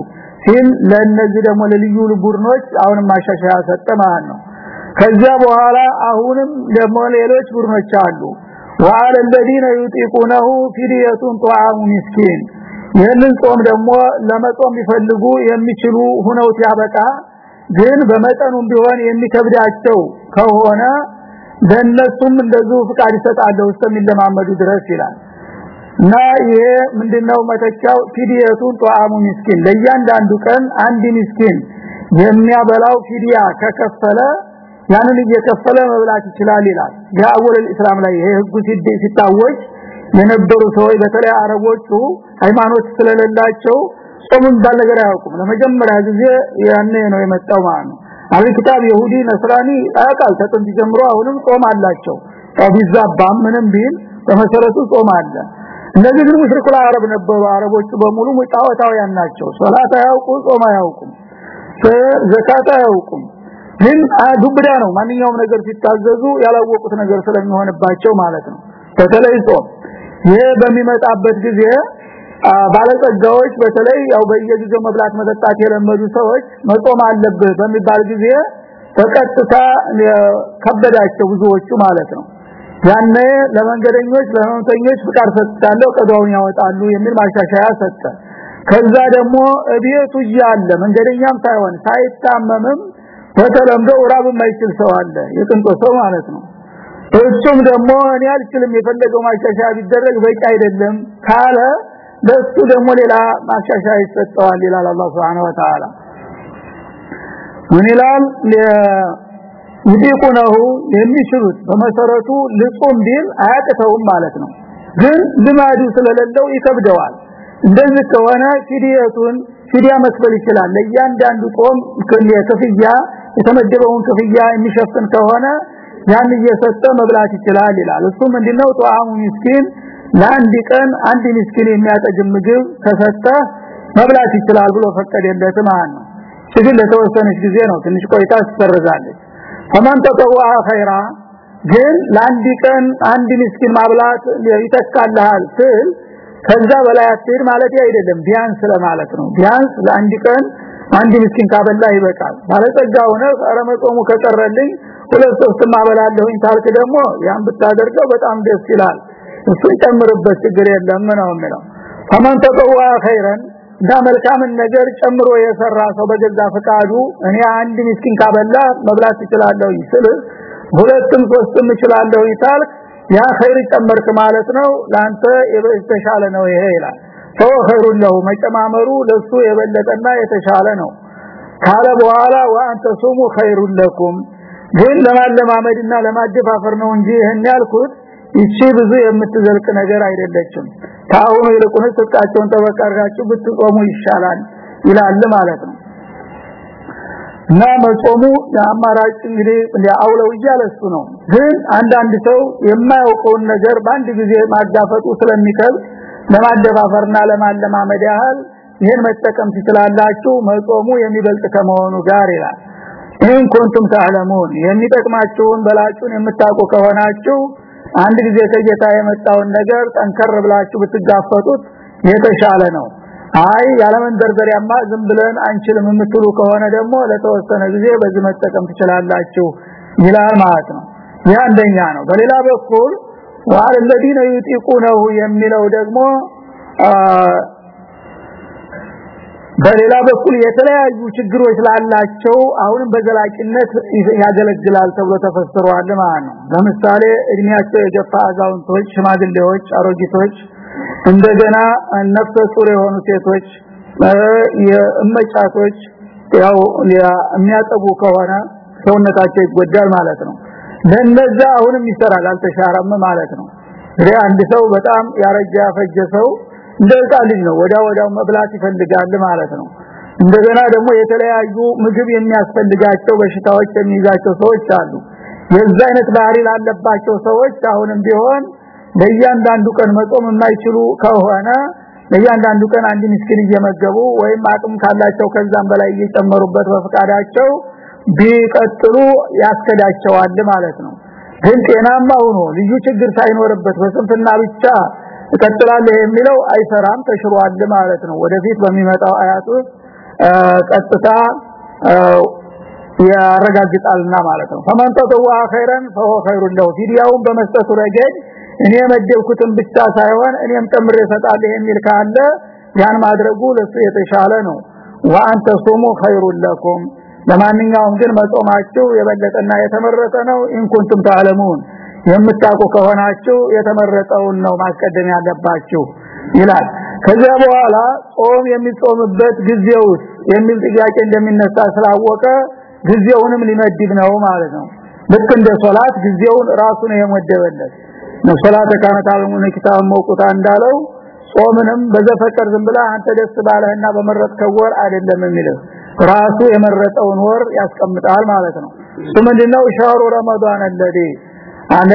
B: ሲል ለነዚህ ደግሞ ለልዩ ቡድኖች አሁንም ማሻሻያ ሰጠ ማለት ነው። ከዚያ በኋላ አሁንም ደግሞ ሌሎች ቡድኖች አሉ وعلى الذين يطيقونه فدية طعام مسكين ይህንን ጾም ደግሞ ለመጾም ይፈልጉ የሚችሉ ሁነው ሲያበቃ ግን በመጠኑም ቢሆን የሚከብዳቸው ከሆነ ለነሱም እንደዚሁ ፍቃድ ይሰጣለሁ እስከሚለማመዱ ድረስ ይላል እና ይሄ ምንድነው መተቻው ፊዲየቱን ጧአሙ ምስኪን ለእያንዳንዱ ቀን አንድ ምስኪን የሚያበላው ፊዲያ ከከፈለ ያንን እየከፈለ መብላት ይችላል ይላል። ያወል እስላም ላይ ይሄ ህጉ ሲታወጅ የነበሩ ሰዎች በተለይ አረቦቹ ሃይማኖት ስለሌላቸው ጾሙን ባል ነገር አያውቁም። ለመጀመሪያ ጊዜ ያኔ ነው የመጣው ማለት ነው። አለ ክታብ ይሁዲ ነስራኒ አያውቃል። ተጥንት ጀምሮ አሁንም ጾም አላቸው። ቢዛባም ምንም ቢል በመሰረቱ ጾም አለ። እነዚህ ግን ሙሽሪኩል አረብ ነበሩ። አረቦቹ በሙሉ ሙጣወታውያን ናቸው። ሶላት አያውቁ ጾም አያውቁም ዘካት አያውቁም ግን ዱብዳ ነው። ማንኛውም ነገር ሲታዘዙ ያላወቁት ነገር ስለሚሆንባቸው ማለት ነው። በተለይ ጾም። ይሄ በሚመጣበት ጊዜ ባለጸጋዎች በተለይ ያው በየጊዜው መብላት መጠጣት የለመዱ ሰዎች መጾም አለብህ በሚባል ጊዜ በቀጥታ ከበዳቸው ብዙዎቹ ማለት ነው። ያኔ ለመንገደኞች ለህመምተኞች ፍቃድ ሰጥታለሁ ቀዳውን ያወጣሉ የሚል ማሻሻያ ሰጠ። ከዛ ደግሞ እቤቱ እያለ መንገደኛም ሳይሆን ሳይታመምም በተለምዶ ራብ የማይችል ሰው አለ የቅንጦ ሰው ማለት ነው። እሱም ደግሞ እኔ አልችልም የፈለገው ማሻሻያ ቢደረግ በቂ አይደለም ካለ ለሱ ደግሞ ሌላ ማሻሻያ ይሰጠዋል ይላል አላህ Subhanahu Wa Ta'ala ምን ይላል? ይዲቁነው የሚችሉት በመሰረቱ ልጾም ቢል አያቅተውም ማለት ነው። ግን ልማዱ ስለሌለው ይከብደዋል። እንደዚህ ከሆነ ፊዲየቱን ፊዲያ መስበል ይችላል። ለእያንዳንዱ ጾም ክፍያ የተመደበውን ክፍያ የሚሸፍን ከሆነ ያን እየሰጠ መብላት ይችላል ይላል። እሱ ምንድነው? ጧሙ ምስኪን ለአንድ ቀን አንድ ምስኪን የሚያጠግም ምግብ ከሰጠ መብላት ይችላል ብሎ ፈቀደለት ማለት ነው። ግን ለተወሰነች ጊዜ ነው ትንሽ ቆይታ ትሰርዛለች። ፈማን ተጠዋ ኸይራ ግን ለአንድ ቀን አንድ ምስኪን ማብላት ይተካልሃል ስል ከዛ በላይ አትሄድ ማለት አይደለም። ቢያንስ ለማለት ነው። ቢያንስ ለአንድ ቀን አንድ ምስኪን ካበላ ይበቃል። ባለጸጋ ሆነ ረመጾሙ ከቀረልኝ ሁለት ሶስት ማበላለሁኝ ታልክ ደግሞ ያን ብታደርገው በጣም ደስ ይላል። እሱ ጨምርበት ችግር የለም ነው የሚለው ፈማን ተጠዋ ኸይረን መልካምን ነገር ጨምሮ የሰራ ሰው በገዛ ፈቃዱ እኔ አንድ ምስኪን ካበላ መብላት ይችላለሁ ስል ሁለትም ሶስትም ይችላለሁ ይታልክ ያ ኸይር ጨመርክ ማለት ነው። ላንተ የተሻለ ነው ይሄ ይላል ሰው ኸይሩን መጨማመሩ ለሱ የበለጠና የተሻለ ነው። ካለ በኋላ ወአንተ ሱሙ ኸይሩን ለኩም ግን ለማለማመድና ለማደፋፈር ነው እንጂ ይሄን ያልኩት ይቺ ብዙ የምትዘልቅ ነገር አይደለችም። ታውኑ ይልቁን ስቃቸውን ተበቃርጋችሁ ብትጾሙ ይሻላል ይላል ማለት ነው። እና መጾሙ የአማራጭ እንግዲህ ያውለው እያለሱ ነው። ግን አንዳንድ ሰው የማያውቀውን ነገር በአንድ ጊዜ ማጋፈጡ ስለሚከብድ ለማደፋፈርና ለማለማመድ ያህል ይሄን መጠቀም ትችላላችሁ መጾሙ የሚበልጥ ከመሆኑ ጋር ይላል። ይህን ኩንቱም ተዕለሙን የሚጠቅማችሁን በላጩን የምታውቁ ከሆናችሁ አንድ ጊዜ ከጌታ የመጣውን ነገር ጠንከር ብላችሁ ብትጋፈጡት የተሻለ ነው። አይ ያለመንደርደሪያማ ዝም ብለን አንችልም የምትሉ ከሆነ ደግሞ ለተወሰነ ጊዜ በዚህ መጠቀም ትችላላችሁ ይላል ማለት ነው። ይህ አንደኛ ነው። በሌላ በኩል ወአለዚነ ይጢቁነሁ የሚለው ደግሞ በሌላ በኩል የተለያዩ ችግሮች ላላቸው አሁንም በዘላቂነት ያገለግላል ተብሎ ተፈስሯል ማለት ነው ለምሳሌ እድሜያቸው የገፋ አዛውንቶች ሽማግሌዎች አሮጊቶች እንደገና ነፍሰ ጡር የሆኑ ሴቶች የእመጫቶች ያው የሚያጠቡ ከሆነ ሰውነታቸው ይጎዳል ማለት ነው ለነዛ አሁንም ይሰራል። አልተሻረም ማለት ነው። እንግዲህ አንድ ሰው በጣም ያረጃ ያፈጀ ሰው እንደዛ ልጅ ነው። ወዳ ወዳው መብላት ይፈልጋል ማለት ነው። እንደገና ደግሞ የተለያዩ ምግብ የሚያስፈልጋቸው በሽታዎች የሚይዛቸው ሰዎች አሉ። የዛ አይነት ባህሪ ላለባቸው ሰዎች አሁንም ቢሆን ለእያንዳንዱ ቀን መጾም የማይችሉ ከሆነ ለእያንዳንዱ ቀን አንድ ምስኪን እየመገቡ ወይም አቅም ካላቸው ከዛም በላይ እየጨመሩበት በፍቃዳቸው ቢቀጥሉ ያስከዳቸዋል ማለት ነው ግን ጤናማ ሆኖ ልዩ ችግር ሳይኖርበት በስንፍና ብቻ እቀጥላለሁ የሚለው አይሰራም ተሽሯል ማለት ነው ወደፊት በሚመጣው አያቱ ቀጥታ ያረጋግጣልና ማለት ነው ፈመን ተጠዋ ኸይረን فهو خير له ፊዲያውን በመስጠቱ ረገድ እኔ መደብኩትን ብቻ ሳይሆን እኔም ጨምሬ እሰጣለሁ የሚል ካለ ያን ማድረጉ ለሱ የተሻለ ነው ወአንተ ሱሙ خير لكم ለማንኛውም ግን መጾማችሁ የበለጠና የተመረጠ ነው። ኢንኩንቱም ተዓለሙን የምታውቁ ከሆናችሁ የተመረጠውን ነው ማስቀደም ያለባችሁ ይላል። ከዚያ በኋላ ጾም የሚጾምበት ጊዜው የሚል ጥያቄ እንደሚነሳ ስላወቀ ጊዜውንም ሊመድብ ነው ማለት ነው። ልክ እንደ ሶላት ጊዜውን ራሱ ነው የመደበለት። ነው ሶላት አለሙን ኪታብ መውቁታ እንዳለው ጾምንም በዘፈቀር ዝም ብላ አንተ ደስ ባለህና በመረጥከው ወር አይደለም የሚለው ራሱ የመረጠውን ወር ያስቀምጣል ማለት ነው እሱ ምንድነው ሻሩ ረመዳን الذي አለ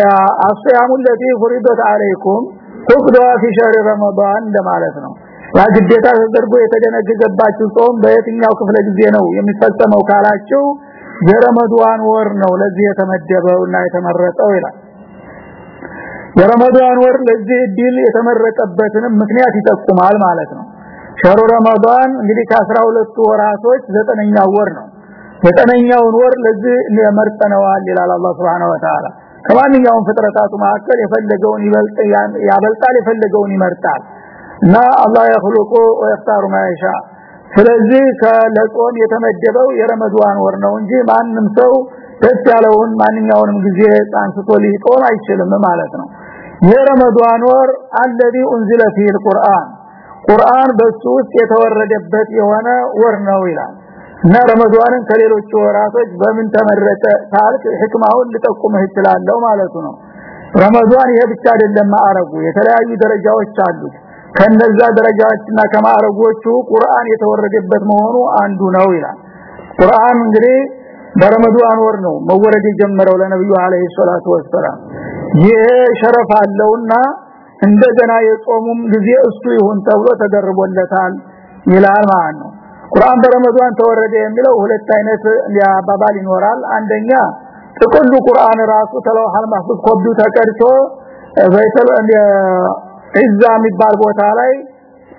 B: አስያሙ الذي فرضت عليكم ተቅዷ في شهر رمضان እንደማለት ነው ያ ግዴታ ተደርጎ የተደነገገባችሁ ጾም በየትኛው ክፍለ ጊዜ ነው የሚፈጸመው ካላችሁ የረመዳን ወር ነው ለዚህ የተመደበውና የተመረጠው ይላል የረመዳን ወር ለዚህ ዲል የተመረጠበትንም ምክንያት ይጠቁማል ማለት ነው ሸሩ ረመዳን እንግዲህ ከ12 ወራቶች ዘጠነኛው ወር ነው። ዘጠነኛውን ወር ለዚህ መርጠነዋል ይላል አላህ Subhanahu Wa Ta'ala ከማንኛውም ፍጥረታቱ መካከል የፈለገውን ይበልጥ ያበልጣል የፈለገውን ይመርጣል። እና አላህ يخلق ويختار ما ስለዚህ ለጾም የተመደበው የረመዳን ወር ነው እንጂ ማንም ሰው ደስ ያለውን ማንኛውንም ጊዜ ጻንስቶ ሊጾም አይችልም ማለት ነው። የረመዳን ወር الذي انزل فيه القرآن ቁርአን በሱ ውስጥ የተወረደበት የሆነ ወር ነው ይላል። እና ረመዳንን ከሌሎች ወራቶች በምን ተመረጠ ታልክ ህክማውን ልጠቁምህ ይችላልው ማለቱ ነው። ረመዳን ይሄ ብቻ አይደለም ማዕረጉ የተለያዩ ደረጃዎች አሉት። ከነዛ ደረጃዎችና ከማዕረጎቹ ቁርአን የተወረደበት መሆኑ አንዱ ነው ይላል። ቁርአን እንግዲህ በረመዳን ወር ነው መወረድ የጀመረው ለነብዩ አለይሂ ሰላቱ ወሰለም ይሄ ሸረፍ አለውና እንደገና የጾሙም ጊዜ እሱ ይሁን ተብሎ ተደርቦለታል ይላል ማለት ነው። ቁርአን በረመዳን ተወረደ የሚለው ሁለት አይነት አባባል ይኖራል። አንደኛ ጥቅሉ ቁርአን ራሱ ተለውሐል ማህፉዝ ኮቢው ተቀርጾ በይተል ኢዛ የሚባል ቦታ ላይ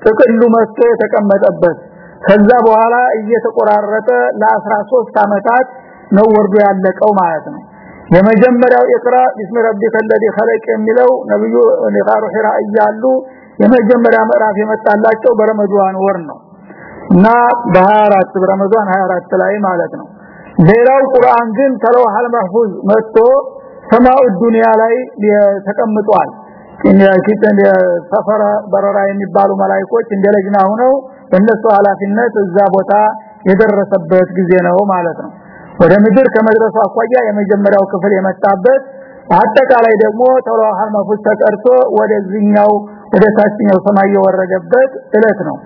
B: ጥቅሉ መስቶ የተቀመጠበት ከዛ በኋላ እየተቆራረጠ ለ13 አመታት ነው ወርዶ ያለቀው ማለት ነው የመጀመሪያው ኢቅራ ቢስሚ ረቢከ الذي خلق የሚለው ነብዩ ኒቃሩ ሒራ እያሉ የመጀመሪያ ምዕራፍ የመጣላቸው በረመዳን ወር ነው እና በ24 በረመዳን 24 ላይ ማለት ነው ሌላው ቁርአን ግን ተለውሐል መህፉዝ መጥቶ ሰማኡ ዱንያ ላይ ተቀምጧል እንደ ሰፈራ በረራ የሚባሉ መላእክቶች እንደ ለጅና ሆነው በእነሱ ኃላፊነት እዛ ቦታ የደረሰበት ጊዜ ነው ማለት ነው ወደ ምድር ከመድረሱ አኳያ የመጀመሪያው ክፍል የመጣበት አጠቃላይ ደግሞ ተለውሐል መህፉዝ ተቀርቶ ወደዚህኛው ወደ ታችኛው ሰማይ የወረደበት እለት ነው።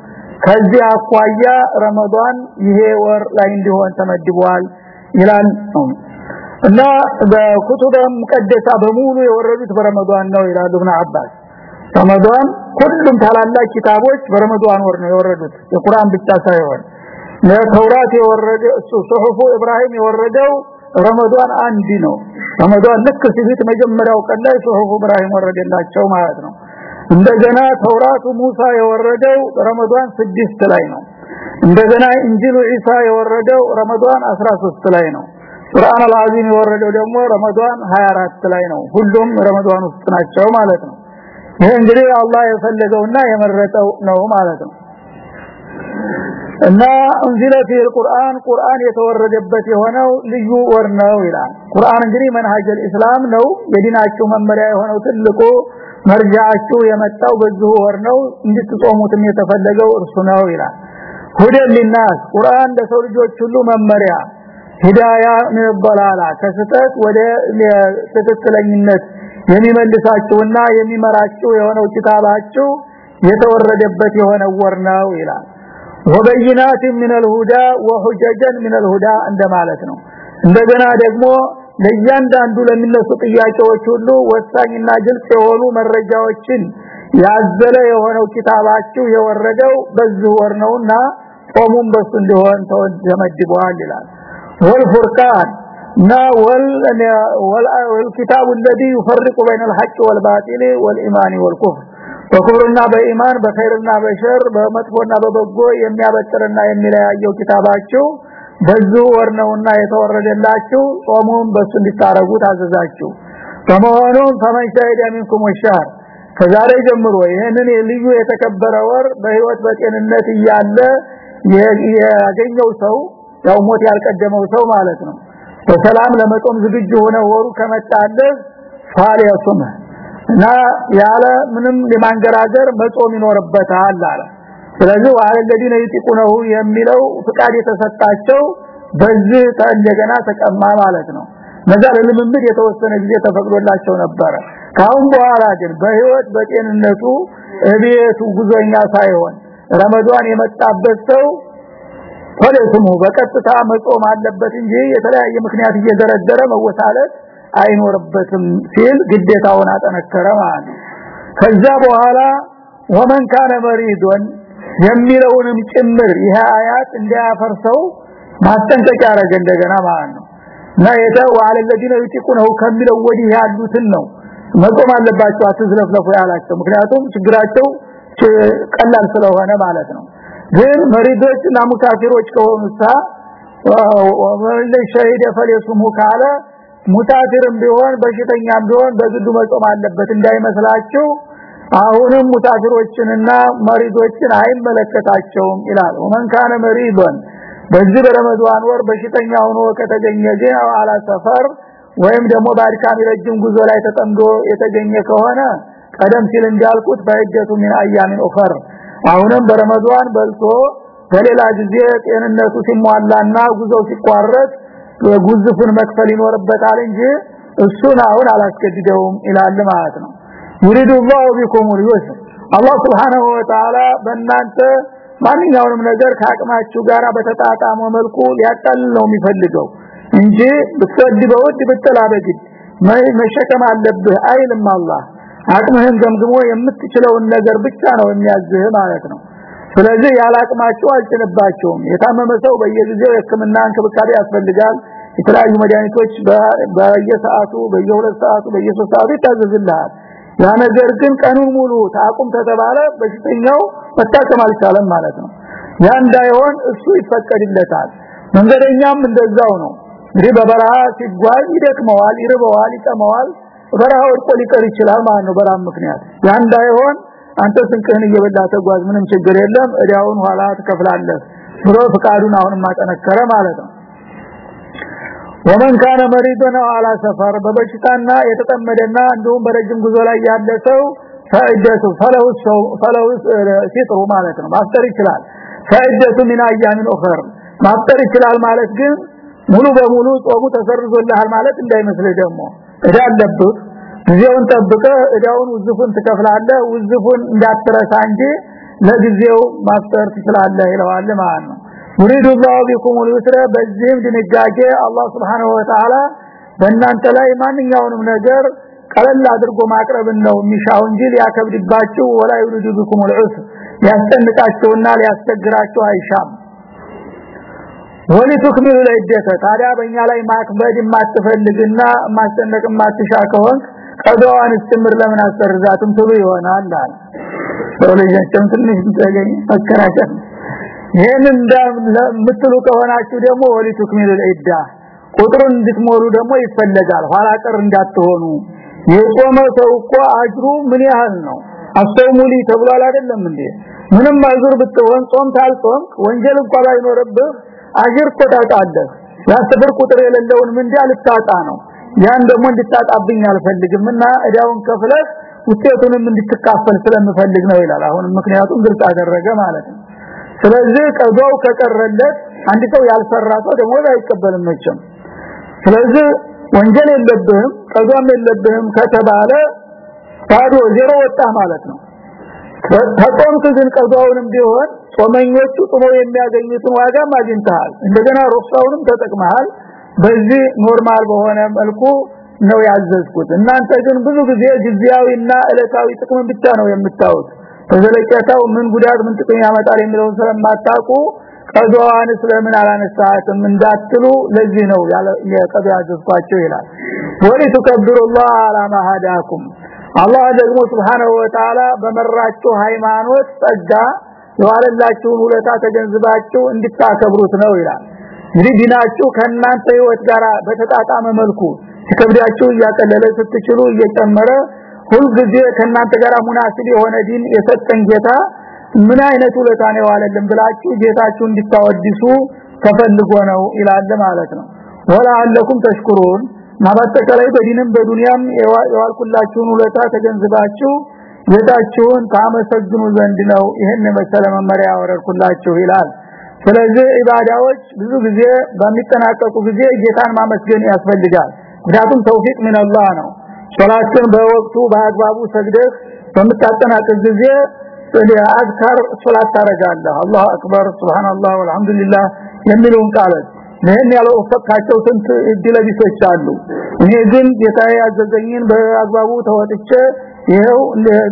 B: ከዚህ አኳያ ረመዳን ይሄ ወር ላይ እንዲሆን ተመድቧል ይላል እና በኩቱበ ሙቀደሳ በሙሉ የወረዱት በረመዳን ነው ይላሉ ኢብኑ አባስ። ረመዳን ሁሉም ታላላቅ ኪታቦች በረመዳን ወር ነው የወረዱት። የቁርአን ብቻ ሳይሆን ለተውራት የወረደ እሱ ሱሁፉ ኢብራሂም የወረደው ረመዳን አንድ ነው። ረመዳን ልክ ሲፊት መጀመሪያው ቀን ላይ ሱሁፉ ኢብራሂም ወረደላቸው ማለት ነው። እንደገና ተውራቱ ሙሳ የወረደው ረመዳን 6 ላይ ነው። እንደገና እንጂሉ ኢሳ የወረደው ረመዳን 13 ላይ ነው። ቁርአን አልአዚም የወረደው ደግሞ ረመዳን 24 ላይ ነው። ሁሉም ረመዳን ውስጥ ናቸው ማለት ነው። ይሄ እንግዲህ አላህ የፈለገውና የመረጠው ነው ማለት ነው እና እንዚለ ፊል ቁርአን ቁርአን የተወረደበት የሆነው ልዩ ወር ነው ይላል። ቁርአን እንግዲህ መንሃጀል እስላም ነው። የዲናችሁ መመሪያ የሆነው ትልቁ መርጃችሁ የመጣው በዚሁ ወር ነው። እንድትጾሙትም የተፈለገው እርሱ ነው ይላል። ሁደን ሊናስ ቁርአን ለሰው ልጆች ሁሉ መመሪያ ሂዳያ ምንበላላ ከስተት ወደ ትክክለኝነት የሚመልሳችሁና የሚመራችሁ የሆነው ኪታባችሁ የተወረደበት የሆነ ወር ነው ይላል ወበይናት من الهدى وحججا من الهدى እንደማለት ነው እንደገና ደግሞ ለእያንዳንዱ ለሚነሱ ጥያቄዎች ሁሉ ወሳኝና ግልጽ የሆኑ መረጃዎችን ያዘለ የሆነው ኪታባችሁ የወረደው በዚህ ወር ነውና ጾሙም በሱ እንዲሆን ተመድቧል ይላል ወልፉርቃን ና ወል والكتاب الذي يفرق بين الحق والباطل والايمان والكفر በኩፍርና በኢማን በኸይርና በሸር በመጥፎና በበጎ የሚያበጥርና የሚለያየው ኪታባችሁ በዚህ ወር ነውና የተወረደላችሁ። ጾሙን በሱ እንድታረጉ ታዘዛችሁ። በመሆኑም ፈመን ሚንኩም ወሻር ከዛሬ ጀምሮ ይህንን ልዩ የተከበረ ወር በህይወት በጤንነት እያለ ያገኘው ሰው ያው ሞት ያልቀደመው ሰው ማለት ነው። በሰላም ለመጾም ዝግጁ ሆነ ወሩ ከመጣለት ፋሊያሱም እና ያለ ምንም ለማንገራገር መጾም ይኖርበታል አለ። ስለዚህ ወአለዲነ ይጥቁነሁ የሚለው ፍቃድ የተሰጣቸው በዚህ እንደገና ተቀማ ማለት ነው። ነዛ ለልምምድ የተወሰነ ጊዜ ተፈቅዶላቸው ነበረ። ካሁን በኋላ ግን በህይወት በጤንነቱ እቤቱ ጉዞኛ ሳይሆን ረመዳን የመጣበት ሰው ወለስሙ በቀጥታ መጾም አለበት እንጂ የተለያየ ምክንያት እየደረደረ መወሳለት አይኖርበትም ሲል ግዴታውን አጠነከረ ማለት ነው ከዛ በኋላ ወመን ካነ መሪዶን የሚለውንም ጭምር ይሄ አያት እንዲያፈርሰው ማስጠንቀቂያ ያደረገ እንደገና ማለት ነው እና የተው على الذين يطيقونه ከሚለው ወዲህ ያሉትን ነው መቆም አለባቸው አትዝለፍለፉ ያላቸው ምክንያቱም ችግራቸው ቀላል ስለሆነ ማለት ነው ግን መሪዶችና ሙካፊሮች ከሆኑሳ ወመለ ሸሂደ ፈለሱሙ ካለ ሙሳፊርም ቢሆን በሽተኛም ቢሆን በግዱ መጾም አለበት እንዳይመስላችሁ አሁንም ሙሳፊሮችንና መሪዶችን አይመለከታቸውም ይላል። ومن كان مريضا በዚህ በረመዳን ወር በሽተኛ ሆኖ ከተገኘ ግን على سفر ወይም ደግሞ በአድካሚ ረጅም ጉዞ ላይ ተጠምዶ የተገኘ ከሆነ ቀደም ሲል እንዳልኩት በ عدة من أيام أخر አሁንም በረመዳን በልቶ በሌላ ጊዜ ጤንነቱ ሲሟላና ጉዞው ሲቋረጥ ጉዝፉን መክፈል ይኖርበታል እንጂ እሱን አሁን አላስገድደውም ይላል ማለት ነው ይሪዱ الله بكم اليسر አላህ Subhanahu Wa Ta'ala በእናንተ ማንኛውንም ነገር ከአቅማችሁ ጋር በተጣጣመ መልኩ ሊያቀልል ነው የሚፈልገው እንጂ ብትወድ በውድ ብትላ በግድ መሸከም አለብህ አይልም አላህ አቅምህን ገምግሞ የምትችለውን ነገር ብቻ ነው የሚያዝህ ማለት ነው ስለዚህ ያላቅማችሁ አልጭንባችሁም የታመመ ሰው በየጊዜው የህክምና እንክብካቤ ያስፈልጋል። የተለያዩ መድኃኒቶች በየሰዓቱ በየሁለት ሰዓቱ በየሶስት ሰዓቱ ይታዘዝልሃል። ያ ነገር ግን ቀኑን ሙሉ ታቁም ተተባለ በሽተኛው መታከም አልቻለም ማለት ነው። ያ እንዳይሆን እሱ ይፈቀድለታል። መንገደኛም እንደዛው ነው። እንግዲህ በበረሃ ሲጓዝ ይደክመዋል ይርበዋል ይጠመዋል። በረሃ ወድቆ ሊቀር ይችላል ማለት ነው በራም ምክንያት። ያ እንዳይሆን አንተ ስንቅህን እየበላ ተጓዝ ምንም ችግር የለም እዳውን ኋላ ትከፍላለህ ብሎ ፍቃዱን አሁን ማጠነከረ ማለት ነው። ወመን ካነ መሪዶን አላ ሰፈር በበሽታና የተጠመደና እንዲሁም በረጅም ጉዞ ላይ ያለ ሰው ፈዕደቱ ፈለው ሲጥሩ ማለት ነው። ማፍጠር ይችላል። ፈዕደቱ ምን አያምን ኡኸር ማፍጠር ይችላል ማለት ግን ሙሉ በሙሉ ጾሙ ተሰርዞልሃል ማለት እንዳይመስልህ ደግሞ። እዳ አለብህ ጊዜውን ጠብቀ እዳውን ውዝፉን ትከፍላለህ ውዝፉን እንዳትረሳ እንጂ ለጊዜው ማፍጠር ትችላለህ ይለዋል ማለት ነው يريد الله بكم اليسر በዚህም ድንጋጌ አላህ Subhanahu Wa Ta'ala በእናንተ ላይ ማንኛውንም ነገር ቀለል አድርጎ ማቅረብን ነው የሚሻው እንጂ ሊያከብድባችሁ ወላ ይሪዱ بكم العسر ሊያስጨንቃችሁና ሊያስቸግራችሁ አይሻም ወሊትክሚሉ ለይደተ ታዲያ በእኛ ላይ ማክበድ የማትፈልግና ማስጨነቅ የማትሻ ከሆንክ ቀዷዋን ስትምር ለምን አሰርዛትም? ትሉ ይሆናል አለ። ሰውልጃቸውም ትንሽ ተገኝ መከራከር። ይሄን እንደምትሉ ከሆናችሁ ደግሞ ወሊትክሚሉ ለይዳ ቁጥሩን እንድትሞሉ ደግሞ ይፈለጋል። ኋላ ቀር እንዳትሆኑ። የጾመ ሰው እኮ አጅሩ ምን ያህል ነው? አስተውሙሊ ተብሏል አይደለም እንዴ? ምንም አዙር ብትሆን ጾም ታልጾም ወንጀል እንኳን ባይኖርብህ አጅር ተጣጣለህ ያስፍር ቁጥር የሌለውን ምንዳ ልታጣ ነው ያን ደግሞ እንድታጣብኝ አልፈልግምና እዳውን ከፍለህ ውጤቱንም እንድትካፈል ስለምፈልግ ነው ይላል። አሁን ምክንያቱም ግልጽ አደረገ ማለት ነው። ስለዚህ ቀዛው ከቀረለት አንድ ሰው ያልሰራ ሰው ደግሞ አይቀበልም መቼም። ስለዚህ ወንጀል የለብህም ቀዛም የለብህም ከተባለ ታዲያ ዜሮ ወጣ ማለት ነው። ተቆምክ ግን ቀዛውንም ቢሆን ጾመኞቹ ጥመው የሚያገኙትን ዋጋ አግኝተሃል። እንደገና ሩክሳውንም ተጠቅመሃል በዚህ ኖርማል በሆነ መልኩ ነው ያዘዝኩት። እናንተ ግን ብዙ ጊዜ ጊዜያዊና እለታዊ ጥቅም ብቻ ነው የምታዩት። በዘለቄታው ምን ጉዳት ምን ጥቅም ያመጣል የሚለውን ስለማታውቁ ቀዷዋን ስለምን አላነሳትም እንዳትሉ ለዚህ ነው የቀዷ ያዘዝኳቸው ይላል። ወሊተከብሩላህ አላ ማሃዳኩም አላህ ደግሞ Subhanahu Wa Ta'ala በመራችሁ ሃይማኖት ጸጋ የዋለላችሁን ውለታ ተገንዝባችሁ እንድታከብሩት ነው ይላል እንግዲህ ዲናችሁ ከናንተ ህይወት ጋር በተጣጣመ መልኩ ሲከብዳችሁ እያቀለለ ስትችሉ እየጨመረ ሁሉ ጊዜ ከናንተ ጋር ሙናሲብ የሆነ ዲን የሰጠን ጌታ ምን አይነት ውለታ ነው ያለልን ብላችሁ ጌታችሁ እንድታወድሱ ተፈልጎ ነው ይላል ማለት ነው። ወላ አለኩም ተሽኩሩን ማባጠቀላይ በዲንም በዱንያም የዋልኩላችሁን ውለታ ተገንዝባችሁ ጌታችሁን ታመሰግኑ ዘንድ ነው ይሄን መሰለ መመሪያ ያወረድኩላችሁ ይላል ስለዚህ ኢባዳዎች ብዙ ጊዜ በሚጠናቀቁ ጊዜ ጌታን ማመስገን ያስፈልጋል። ምክንያቱም ተውፊቅ ምን አላህ ነው። ሶላትን በወቅቱ በአግባቡ ሰግደህ በምታጠናቅቅ ጊዜ አዝካር ሶላት ታረጋለህ አላሁ አክበር ሱብሃንአላህ ወልሐምዱሊላህ የሚሉን ቃላት ይሄን ያለው ፈካቸው ስንት እድለቢሶች አሉ? እኔ ግን ጌታዬ ያዘዘኝን በአግባቡ ተወጥቼ ይሄው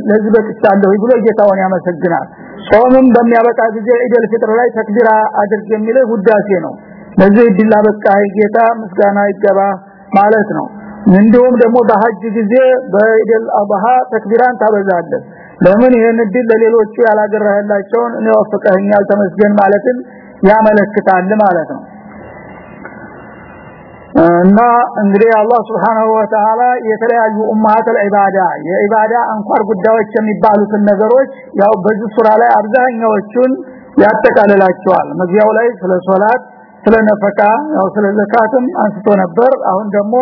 B: ለዚህ በቅቻለሁ ብሎ ጌታውን ያመሰግናል ጾምም በሚያበቃ ጊዜ ኢደል ፍጥር ላይ ተክቢራ አድርግ የሚለው ውዳሴ ነው። ለዚህ እድል በቃ ጌታ ምስጋና ይገባ ማለት ነው። እንዲሁም ደግሞ በሐጅ ጊዜ በኢደል አብሃ ተክቢራን ታበዛለህ። ለምን? ይሄን እድል ለሌሎቹ ያላገራህላቸውን እኔ ወፈቀኛል ተመስገን ማለትን ያመለክታል ማለት ነው እና እንግዲህ አላህ Subhanahu Wa Ta'ala የተለያዩ ኡማተል ኢባዳ የኢባዳ አንኳር ጉዳዮች የሚባሉትን ነገሮች ያው በዚህ ሱራ ላይ አብዛኛዎቹን ያጠቃልላቸዋል። መግቢያው ላይ ስለ ሶላት ስለ ነፈቃ ያው ስለ ዘካትም አንስቶ ነበር። አሁን ደግሞ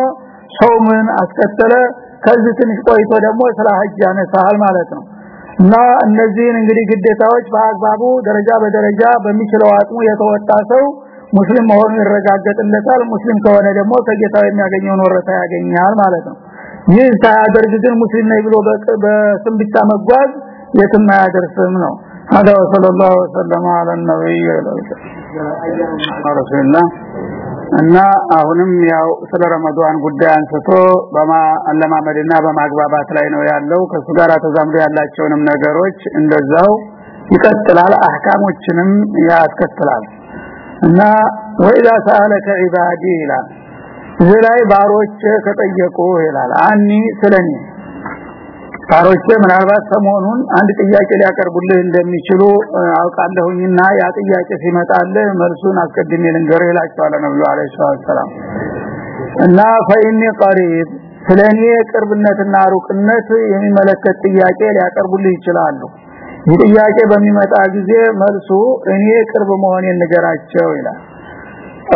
B: ጾምን አስከተለ ከዚህ ትንሽ ቆይቶ ደግሞ ስለ ሐጅ ያነሳል ማለት ነው። እና እነዚህን እንግዲህ ግዴታዎች በአግባቡ ደረጃ በደረጃ በሚችለው አቅሙ የተወጣ ሰው ሙስሊም መሆኑ ይረጋገጥለታል ሙስሊም ከሆነ ደግሞ ከጌታው የሚያገኘውን ወረታ ያገኛል ማለት ነው ይህ ሳያደርግ ግን ሙስሊም ነኝ ብሎ በስም ብቻ መጓዝ የትም አያደርስም ነው هذا وصلى الله وسلم على النبي رسولنا እና አሁንም ያው ስለ ረመዳን ጉዳይ አንስቶ በማለማመድና በማግባባት ላይ ነው ያለው ከሱ ጋር ተዛምዶ ያላቸውንም ነገሮች እንደዛው ይቀጥላል አህካሞችንም ያስከትላል እና ወኢዛ ሰአለከ ዒባዲ ይላል። እዚህ ላይ ባሮች ከጠየቁ ይላል። አኒ ስለኔ ባሮች ምናልባት ሰሞኑን አንድ ጥያቄ ሊያቀርቡልህ እንደሚችሉ አውቃለሁኝና ያ ጥያቄ ሲመጣልህ መልሱን አስቀድሜ ልንገርህ ይላቸዋል ነብዩ አለይሂ ሰላም እና ፈኢኒ ቀሪብ ስለኔ ቅርብነትና ሩቅነት የሚመለከት ጥያቄ ሊያቀርቡልህ ይችላሉ ጥያቄ በሚመጣ ጊዜ መልሱ እኔ ቅርብ መሆኔን ንገራቸው ይላል።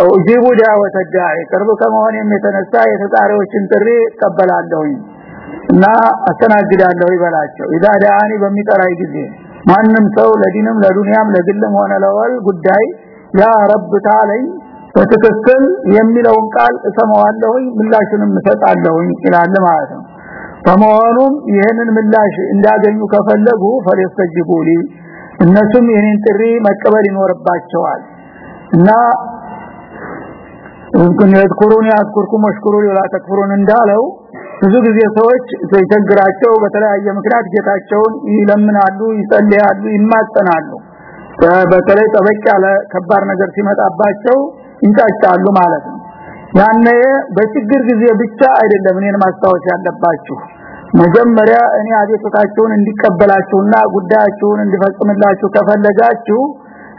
B: ኡጂቡ ዳወተ ዳዒ ቅርብ ከመሆን የተነሳ የተጣሪዎችን ጥሪ እቀበላለሁኝ እና አስተናግዳለሁ ይበላቸው። ኢዛ ዳአኒ በሚጠራይ ጊዜ ማንም ሰው ለዲንም ለዱንያም ለግልም ሆነ ለወል ጉዳይ ያ ረብ ታለኝ በትክክል የሚለውን ቃል እሰማዋለሁኝ ምላሹንም እሰጣለሁኝ ይላል ማለት ነው በመሆኑም ይህንን ምላሽ እንዳገኙ ከፈለጉ ፈለስተጅቡሊ እነሱም ይህንን ጥሪ መቀበል ይኖርባቸዋል። እና እንኩን የዝኩሩን ያዝኩርኩም ወሽኩሩን ወላ ተክፍሩን እንዳለው ብዙ ጊዜ ሰዎች ሲቸግራቸው በተለያየ ምክንያት ጌታቸውን ይለምናሉ ይጸልያሉ ይማጸናሉ። በተለይ ጠበቅ ያለ ከባድ ነገር ሲመጣባቸው ይንጫጫሉ ማለት ነው ያኔ በችግር ጊዜ ብቻ አይደለም እኔን ማስታወስ ያለባችሁ። መጀመሪያ እኔ አቤቱታችሁን እንዲቀበላችሁና ጉዳያችሁን እንዲፈጽምላችሁ ከፈለጋችሁ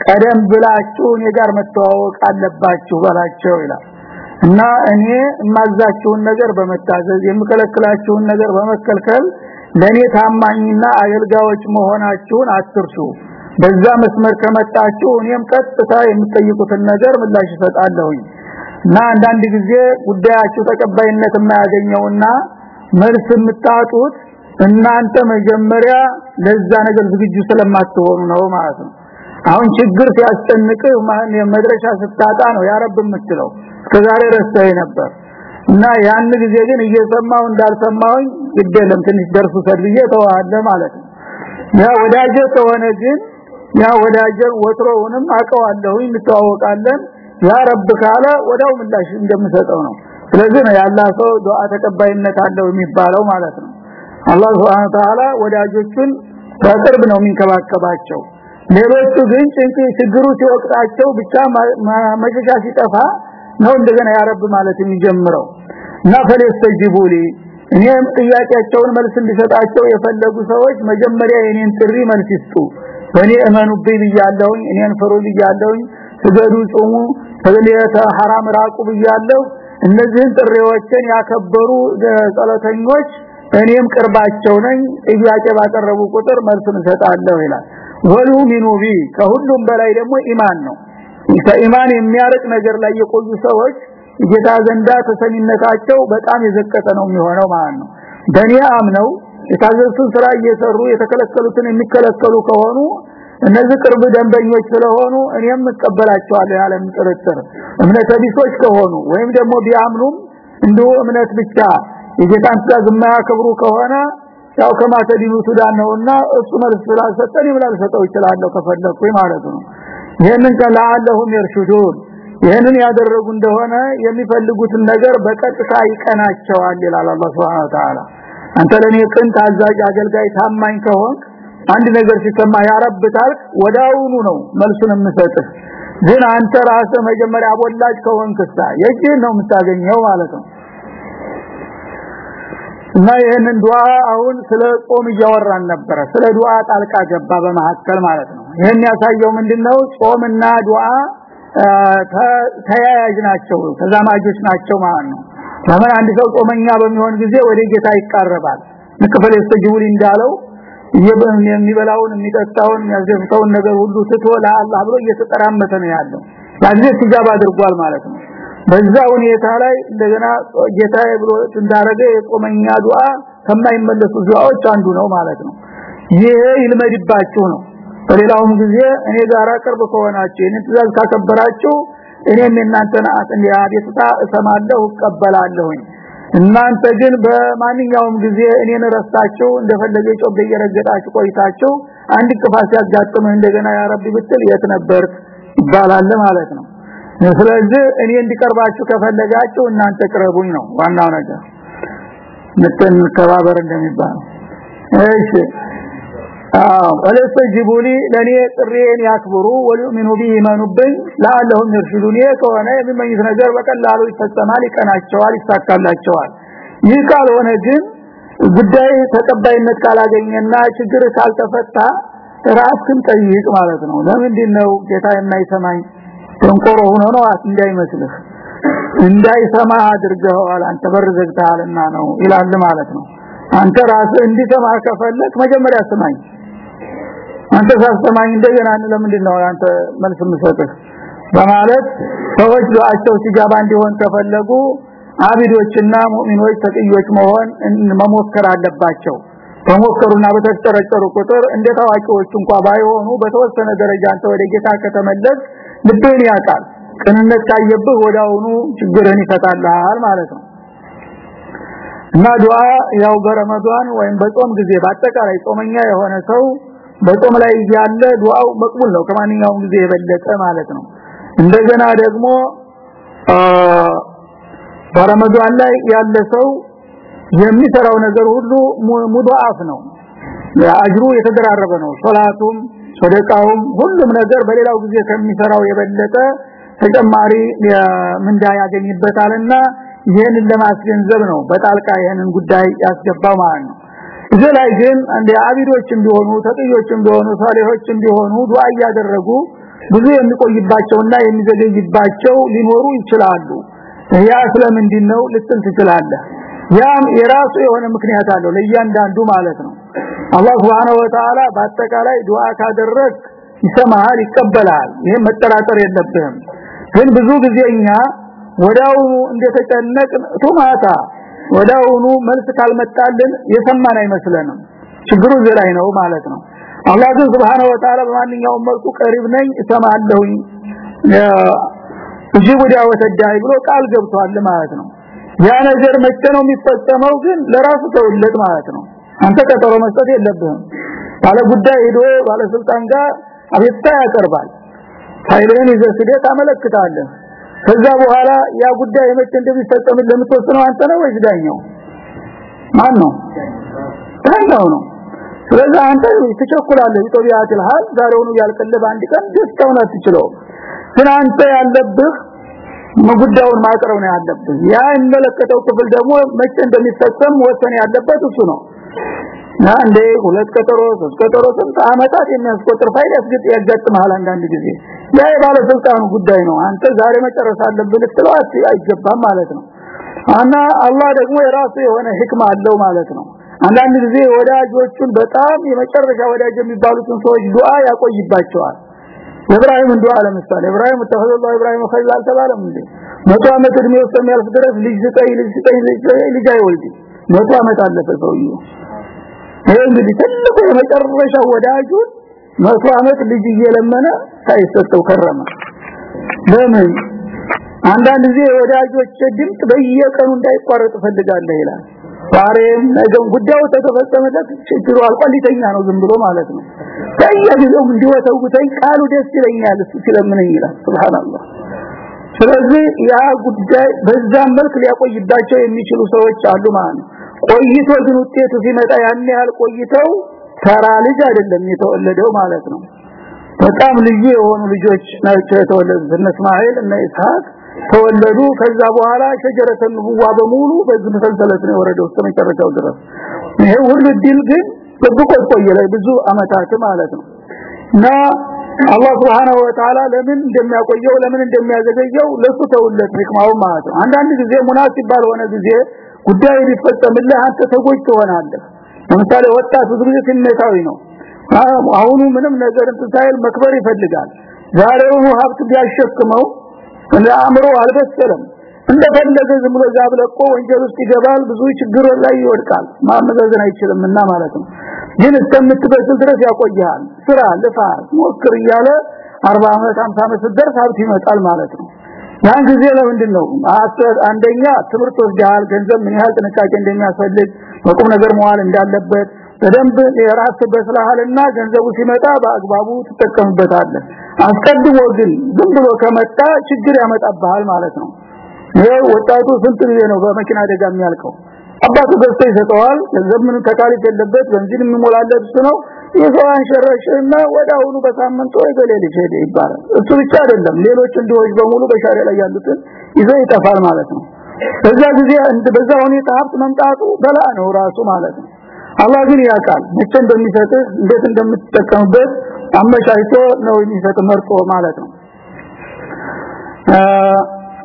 B: ቀደም ብላችሁ እኔ ጋር መተዋወቅ አለባችሁ በላቸው ይላል። እና እኔ የማዛችሁን ነገር በመታዘዝ የምከለክላችሁን ነገር በመከልከል ለኔ ታማኝና አገልጋዮች መሆናችሁን አትርሱ። በዛ መስመር ከመጣችሁ እኔም ቀጥታ የምትጠይቁትን ነገር ምላሽ እሰጣለሁኝ እና አንዳንድ ጊዜ ጉዳያችሁ ተቀባይነት የማያገኘውና መልስ የምታጡት እናንተ መጀመሪያ ለዛ ነገር ዝግጁ ስለማትሆኑ ነው ማለት ነው። አሁን ችግር ሲያስጨንቅህ መድረሻ ስታጣ ነው ያረብ የምትለው? እስከዛሬ ረስተህ ነበር። እና ያን ጊዜ ግን እየሰማው እንዳልሰማውኝ ግደለም ትንሽ ደርሱ ሰድዬ ተዋለ ማለት ነው። ያ ወዳጀ ከሆነ ግን ያ ወዳጀ ወትሮውንም አቀዋለሁኝ እንተዋወቃለን ያ ረብ ካለ ወዳው ምላሽ እንደምሰጠው ነው። ስለዚህ ነው ያላህ ሰው ዱዓ ተቀባይነት አለው የሚባለው ማለት ነው። አላህ Subhanahu Ta'ala ወዳጆቹን በቅርብ ነው የሚንከባከባቸው። ሌሎቹ ግን ጭንቅ ችግሩ ሲወቅጣቸው ብቻ መሸሻ ሲጠፋ ነው እንደገና ያረብ ማለት የሚጀምረው። እና ፈለስተጅቡሊ እኔም ጥያቄያቸውን መልስ እንዲሰጣቸው የፈለጉ ሰዎች መጀመሪያ የኔን ጥሪ መልስ ይስጡ። በእኔ እመኑብኝ ብያለሁኝ እኔን ፍሩ ብያለሁኝ ስገዱ ጾሙ ከሌተ ሐራም ራቁ ብያለሁ። እነዚህን ጥሪዎችን ያከበሩ ጸሎተኞች እኔም ቅርባቸው ነኝ። ጥያቄ ባቀረቡ ቁጥር መልስ እንሰጣለሁ ይላል። ወሉ ሚኑ ቢ ከሁሉም በላይ ደግሞ ኢማን ነው። ከኢማን የሚያርቅ ነገር ላይ የቆዩ ሰዎች ጌታ ዘንዳ ተሰሚነታቸው በጣም የዘቀጠ ነው የሚሆነው ማለት ነው። በእኔ አምነው የታዘዙትን ስራ እየሰሩ የተከለከሉትን የሚከለከሉ ከሆኑ እነዚህ ቅርብ ደንበኞች ስለሆኑ እኔም እቀበላቸዋለሁ ያለ ጥርጥር። እምነት ቢሶች ከሆኑ ወይም ደግሞ ቢያምኑም እንዲሁ እምነት ብቻ። የጌታን ትእዛዝ የማያከብሩ ከሆነ ያው ከማተዲኑ ሱዳን ነውና እሱ መልስ ስላልሰጠን ይብላል ሰጠው ይችላል ከፈለኩኝ ማለት ነው። ይሄንን ከላአለሁም ይርሹዱን ይሄንን ያደረጉ እንደሆነ የሚፈልጉትን ነገር በቀጥታ ይቀናቸዋል ይላል አላህ Subhanahu አንተ ለኔ ቅን ታዛዥ አገልጋይ ታማኝ ከሆን አንድ ነገር ሲሰማ ያረብታል ወዳውኑ ነው መልሱን የምሰጥህ። ግን አንተ ራስህ መጀመሪያ አቦላጅ ከሆንክሳ የጅህ ነው የምታገኘው ማለት ነው? እና ይሄንን ዱዓ አሁን ስለ ጾም እያወራን ነበረ። ስለ ዱዓ ጣልቃ ገባ በመሐከል ማለት ነው። ይሄን ያሳየው ምንድነው? ጾምና ዱዓ ተያያዥ ናቸው ተዛማጆች ናቸው ማለት ነው። ለምን አንድ ሰው ጾመኛ በሚሆን ጊዜ ወደ ጌታ ይቃረባል? ንክፈል የስተጅቡል እንዳለው የሚበላውን የሚጠጣውን የሚያዘፍተውን ነገር ሁሉ ትቶ ለአላህ ብሎ እየተጠራመተ ነው ያለው። ያዚህ ትጃብ አድርጓል ማለት ነው። በዛ ሁኔታ ላይ እንደገና ጌታዬ ብሎ እንዳረገ የጾመኛ ዱዓ ከማይመለሱ ዱዓዎች አንዱ ነው ማለት ነው። ይሄ ይልመድባችሁ ነው። በሌላውም ጊዜ እኔ ጋራ ቅርብ ከሆናችሁ እኔ ትእዛዝ ካከበራችሁ እኔም እናንተን አጥንያ ቤተታ እሰማለሁ እቀበላለሁኝ እናንተ ግን በማንኛውም ጊዜ እኔን ረስታችሁ እንደፈለገ ጮቤ እየረገጣችሁ ቆይታችሁ አንድ ቅፋት ሲያጋጥምህ እንደገና يا ربي ብትል የት ነበር ይባላል ማለት ነው። ስለዚህ እኔ እንዲቀርባችሁ ከፈለጋችሁ እናንተ ቅረቡኝ ነው ዋናው ነገር። ምትን ከባበር እንደሚባል እሺ አዎ። فليستجيبوا لي ለኔ ጥሪዬን ያክብሩ وليؤمنوا بي ይመኑብኝ لعلهم يرشدون ከሆነ የሚመኙት ነገር በቀላሉ ይፈጸማል ይቀናቸዋል ይሳካላቸዋል። ይህ ካልሆነ ግን ጉዳይ ተቀባይነት ካላገኘና ችግር ካልተፈታ ራስን ጠይቅ ማለት ነው። ለምንድን ነው ጌታ የማይሰማኝ? ተንቆሮ ሆኖ ነው እንዳይመስልህ። እንዳይሰማ አድርገዋል አንተ በር ዘግተሃልና ነው ይላል ማለት ነው። አንተ ራስህ እንዲሰማ ከፈለክ መጀመሪያ ስማኝ አንተ ሳስተማኝ እንደገና ለምንድን ነው አንተ መልስ የምሰጥህ? በማለት ሰዎች ዱዓቸው ሲጋባ እንዲሆን ከፈለጉ አቢዶችና ሙእሚኖች ተቅዮች መሆን መሞከር አለባቸው። በሞከሩና በተጨረጨሩ ቁጥር እንደ ታዋቂዎች እንኳን ባይሆኑ በተወሰነ ደረጃ አንተ ወደ ጌታ ከተመለስ ልብህን ያውቃል። ቅንነት ካየብህ ወዳውኑ ችግርህን ይፈታልሃል ማለት ነው። እና ዱዓ ያው በረመዳን ወይም በጾም ጊዜ በአጠቃላይ ጾመኛ የሆነ ሰው በጾም ላይ ያለ ዱዓው መቅቡል ነው። ከማንኛውም ጊዜ የበለጠ ማለት ነው። እንደገና ደግሞ በረመዳን ላይ ያለ ሰው የሚሰራው ነገር ሁሉ ሙዳአፍ ነው። አጅሩ የተደራረበ ነው። ሶላቱም ሰደቃውም ሁሉም ነገር በሌላው ጊዜ ከሚሰራው የበለጠ ተጨማሪ ምንዳ ያገኝበታልና ይሄንን ለማስገንዘብ ነው በጣልቃ ይሄንን ጉዳይ ያስገባው ማለት ነው እዚህ ላይ ግን እንደ አቢዶችም ቢሆኑ ተጥዮችም ቢሆኑ ሳሊሆችም ቢሆኑ ዱዓ እያደረጉ ብዙ የሚቆይባቸውና የሚዘገይባቸው ሊኖሩ ይችላሉ። ያ ስለምንድን ነው ልትል ትችላለህ። ያም የራሱ የሆነ ምክንያት አለው ለእያንዳንዱ ማለት ነው። አላህ Subhanahu Wa Ta'ala በአጠቃላይ ዱዓ ካደረግ ይሰማሃል ይቀበላል ይሄ መጠራጠር የለብህም። ግን ብዙ ጊዜኛ ወዳውኑ እንደተጨነቅ ቱማታ ወዳውኑ መልስ ካልመጣልን የሰማን አይመስለንም። ችግሩ እዚህ ላይ ነው ማለት ነው። አላህ ግን Subhanahu Wa በማንኛውም መልኩ ቀሪብ ነኝ እሰማለሁኝ። እዚህ ወዲያ ወተዳይ ብሎ ቃል ገብቷል ማለት ነው። ያ ነገር መቼ ነው የሚፈጸመው ግን ለራሱ ተውለት ማለት ነው። አንተ ቀጠሮ መስጠት የለብህም። ባለ ጉዳይ ሄዶ ባለስልጣን ጋር አቤቱታ ያቀርባል። ፋይልን ይዘህ ስደት ታመለክታለህ ከዛ በኋላ ያ ጉዳይ መቼ እንደሚፈጸም ለምትወስነው አንተ ነው ወይስ ዳኛው ማን ነው ዳኛው ነው ስለዚህ አንተ ትቸኩላለህ ኢትዮጵያት الحال ዛሬውኑ ያልቀለበ አንድ ቀን ደስታውን አትችለው ግን አንተ ያለብህ ጉዳዩን ማቅረብ ነው ያለብህ ያ የሚመለከተው ክፍል ደግሞ መቼ እንደሚፈጸም ወሰን ያለበት እሱ ነው አንዴ ሁለት ቀጠሮ ሶስት ቀጠሮ ስንት አመታት የሚያስቆጥር ፋይል ያስገጥ ያጋጥማል አንዳንድ ጊዜ ያ የባለስልጣኑ ጉዳይ ነው። አንተ ዛሬ መጨረስ አለብህ ልትለው አይገባም ማለት ነው። እና አላህ ደግሞ የራሱ የሆነ ህክማ አለው ማለት ነው። አንዳንድ ጊዜ ወዳጆቹን በጣም የመጨረሻ ወዳጅ የሚባሉትን ሰዎች ዱዓ ያቆይባቸዋል። ኢብራሂም ዱዓ ለምሳሌ ኢብራሂም ተፈዘለ ኢብራሂም ኸይል አልተባለም እንዴ? መቶ አመት እድሜ ውስጥ የሚያልፍ ድረስ ልጅ ዘጠኝ ልጅ ዘጠኝ ልጅ አይወልድ መቶ አመት አለፈ ሰውየው። ይሄ እንግዲህ ትልቁ የመጨረሻ ወዳጁን መቶ አመት ልጅ እየለመነ ሳይሰጠው ከረመ። ለምን? አንዳንድ ጊዜ ወዳጆች ድምጽ በየቀኑ እንዳይቋረጥ ፈልጋለህ ይላል። ዛሬም ነገም ጉዳዩ ተተፈጸመለት ችግሩ አልቆሊተኛ ነው ዝም ብሎ ማለት ነው። ከየጊዜው እንዲወተውተኝ ቃሉ ደስ ይለኛል እሱ ስለምንኝ ይላል። ሱብሃንአላህ። ስለዚህ ያ ጉዳይ በዛ መልክ ሊያቆይባቸው የሚችሉ ሰዎች አሉ ማለት ነው። ቆይቶ ግን ውጤቱ ሲመጣ ያን ያህል ቆይተው ተራ ልጅ አይደለም የተወለደው ማለት ነው። በጣም ልዩ የሆኑ ልጆች ናቸው የተወለዱት። እስማኤል እነ ኢስሐቅ ተወለዱ። ከዛ በኋላ ሸጀረተ ንቡዋ በሙሉ በዚህ መሰልሰለት ነው የወረደው እስከ መጨረሻው ድረስ። ይሄ ሁሉ ዲል ግን ጥብቆ ቆየ ብዙ አመታት ማለት ነው። እና አላህ Subhanahu Wa Ta'ala ለምን እንደሚያቆየው ለምን እንደሚያዘገየው ለሱ ተውለት ህክማው ማለት ነው። አንዳንድ ጊዜ ሙናሲብ ባልሆነ ጊዜ ጉዳይ ሊፈጸምልህ አንተ ተጎጅ ትሆናለህ ለምሳሌ ወጣት ብዙ ጊዜ ስሜታዊ ነው። አሁኑ ምንም ነገር እንትን መክበር ይፈልጋል። ዛሬውኑ ሀብት ቢያሸክመው ለአእምሮ አልበሰለም። እንደፈለገ ዝም ብሎ ዛብለቆ ወንጀል ውስጥ ይገባል ብዙ ችግር ላይ ይወድቃል። ማመዛዘን አይችልምና ማለት ነው። ግን እስከምትበስል ድረስ ያቆያል ስራ ልፋ ሞክር እያለ 40 አመት 50 አመት ድረስ ሀብት ይመጣል ማለት ነው። ያን ጊዜ ለምንድን ነው አንደኛ ትምህርት ወስደሃል ገንዘብ ምን ያህል ጥንቃቄ እንደሚያስፈልግ በቁም ነገር መዋል እንዳለበት በደንብ የራስ በስላልና ገንዘቡ ሲመጣ በአግባቡ ትጠቀምበታለህ። አስቀድሞ ግን ዝም ብሎ ከመጣ ችግር ያመጣብሃል ማለት ነው። ይሄ ወጣቱ ስንት ጊዜ ነው በመኪና አደጋ የሚያልቀው? አባቱ ገዝቶ ይሰጠዋል ገንዘብ ምን ተካሊፍ የለበት በንዚን የሚሞላለት እሱ ነው። የሰው አንሸረሽና ወዳውኑ በሳምንት ወይ በሌሊት ሄደ ይባላል። እሱ ብቻ አይደለም ሌሎች እንደሆች በሙሉ በሻሪያ ላይ ያሉትን ይዘው ይጠፋል ማለት ነው በዛ ጊዜ በዛ ሁኔታ ሀብት መምጣቱ በላ ነው ራሱ ማለት ነው። አላህ ግን ያውቃል መቼ እንደሚሰጥህ እንዴት እንደምትጠቀምበት አመቻችቶ ነው የሚሰጥ መርጦ ማለት ነው።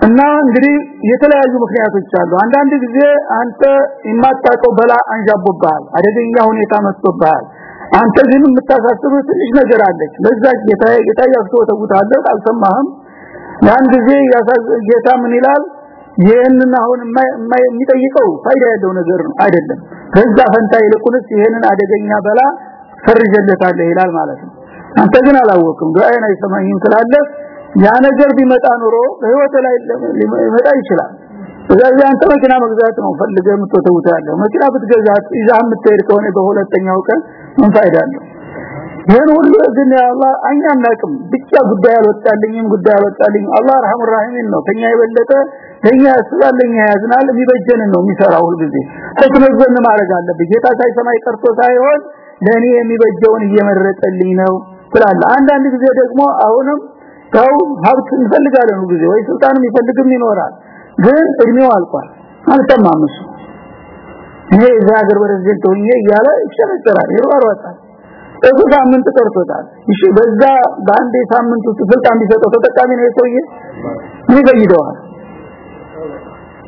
B: እና እንግዲህ የተለያዩ ምክንያቶች አሉ። አንዳንድ ጊዜ አንተ የማታውቀው በላ አንዣቦብሃል አደገኛ ሁኔታ መጥቶብሃል። አንተ ግን የምታሳስብህ ትንሽ ነገር አለች። ለዛ ጌታ ጌታ ያስተውተውታለህ አልሰማህም ያን ጊዜ ጌታ ምን ይላል ይሄንን አሁን የሚጠይቀው ፋይዳ ያለው ነገር አይደለም። ከዛ ፈንታ ይልቁንስ ይሄንን አደገኛ በላ ፈርጀለታለህ ይላል ማለት ነው። አንተ ግን አላወቅም ዱዓዬን አይሰማኝም ትላለህ። ያ ነገር ቢመጣ ኑሮ በህይወት ላይ ሊመጣ ይችላል። ስለዚህ አንተ መኪና መግዛት ነው ፈልገህ የምትተውታለህ መኪና ብትገዛት ይዛ የምትሄድ ከሆነ በሁለተኛው ቀን ምን ፋይዳ አለው? ይሄን ሁሉ ግን አላህ እኛ እናቅም ብቻ ጉዳይ አልወጣልኝም ጉዳይ አልወጣልኝ አላህ ረህሙ ረሂም ነው። ከኛ የበለጠ ከኛ ያስባለኛ ያዝናል የሚበጀንን ነው የሚሰራው ሁሉ ጊዜ። ተክመዘን ማድረግ አለብህ ጌታ ሳይሰማይ ቀርቶ ሳይሆን ለኔ የሚበጀውን እየመረጠልኝ ነው ትላለህ። አንዳንድ ጊዜ ደግሞ አሁንም ሰው ሀብት እንፈልጋለን ጊዜ ወይ ስልጣንም ይፈልግም ይኖራል ግን እድሜው አልቋል። አልተማም እሱ። እኔ እዛ ሀገር ፕሬዝዳንት ሆኜ እያለ ይሸረጨራል ይሯሯጣል። እሱ ሳምንት ቀርቶታል። እሺ በዛ በአንድ ሳምንት ስልጣን ቢሰጠው ተጠቃሚ ነው የሰውዬ? ይገይደዋል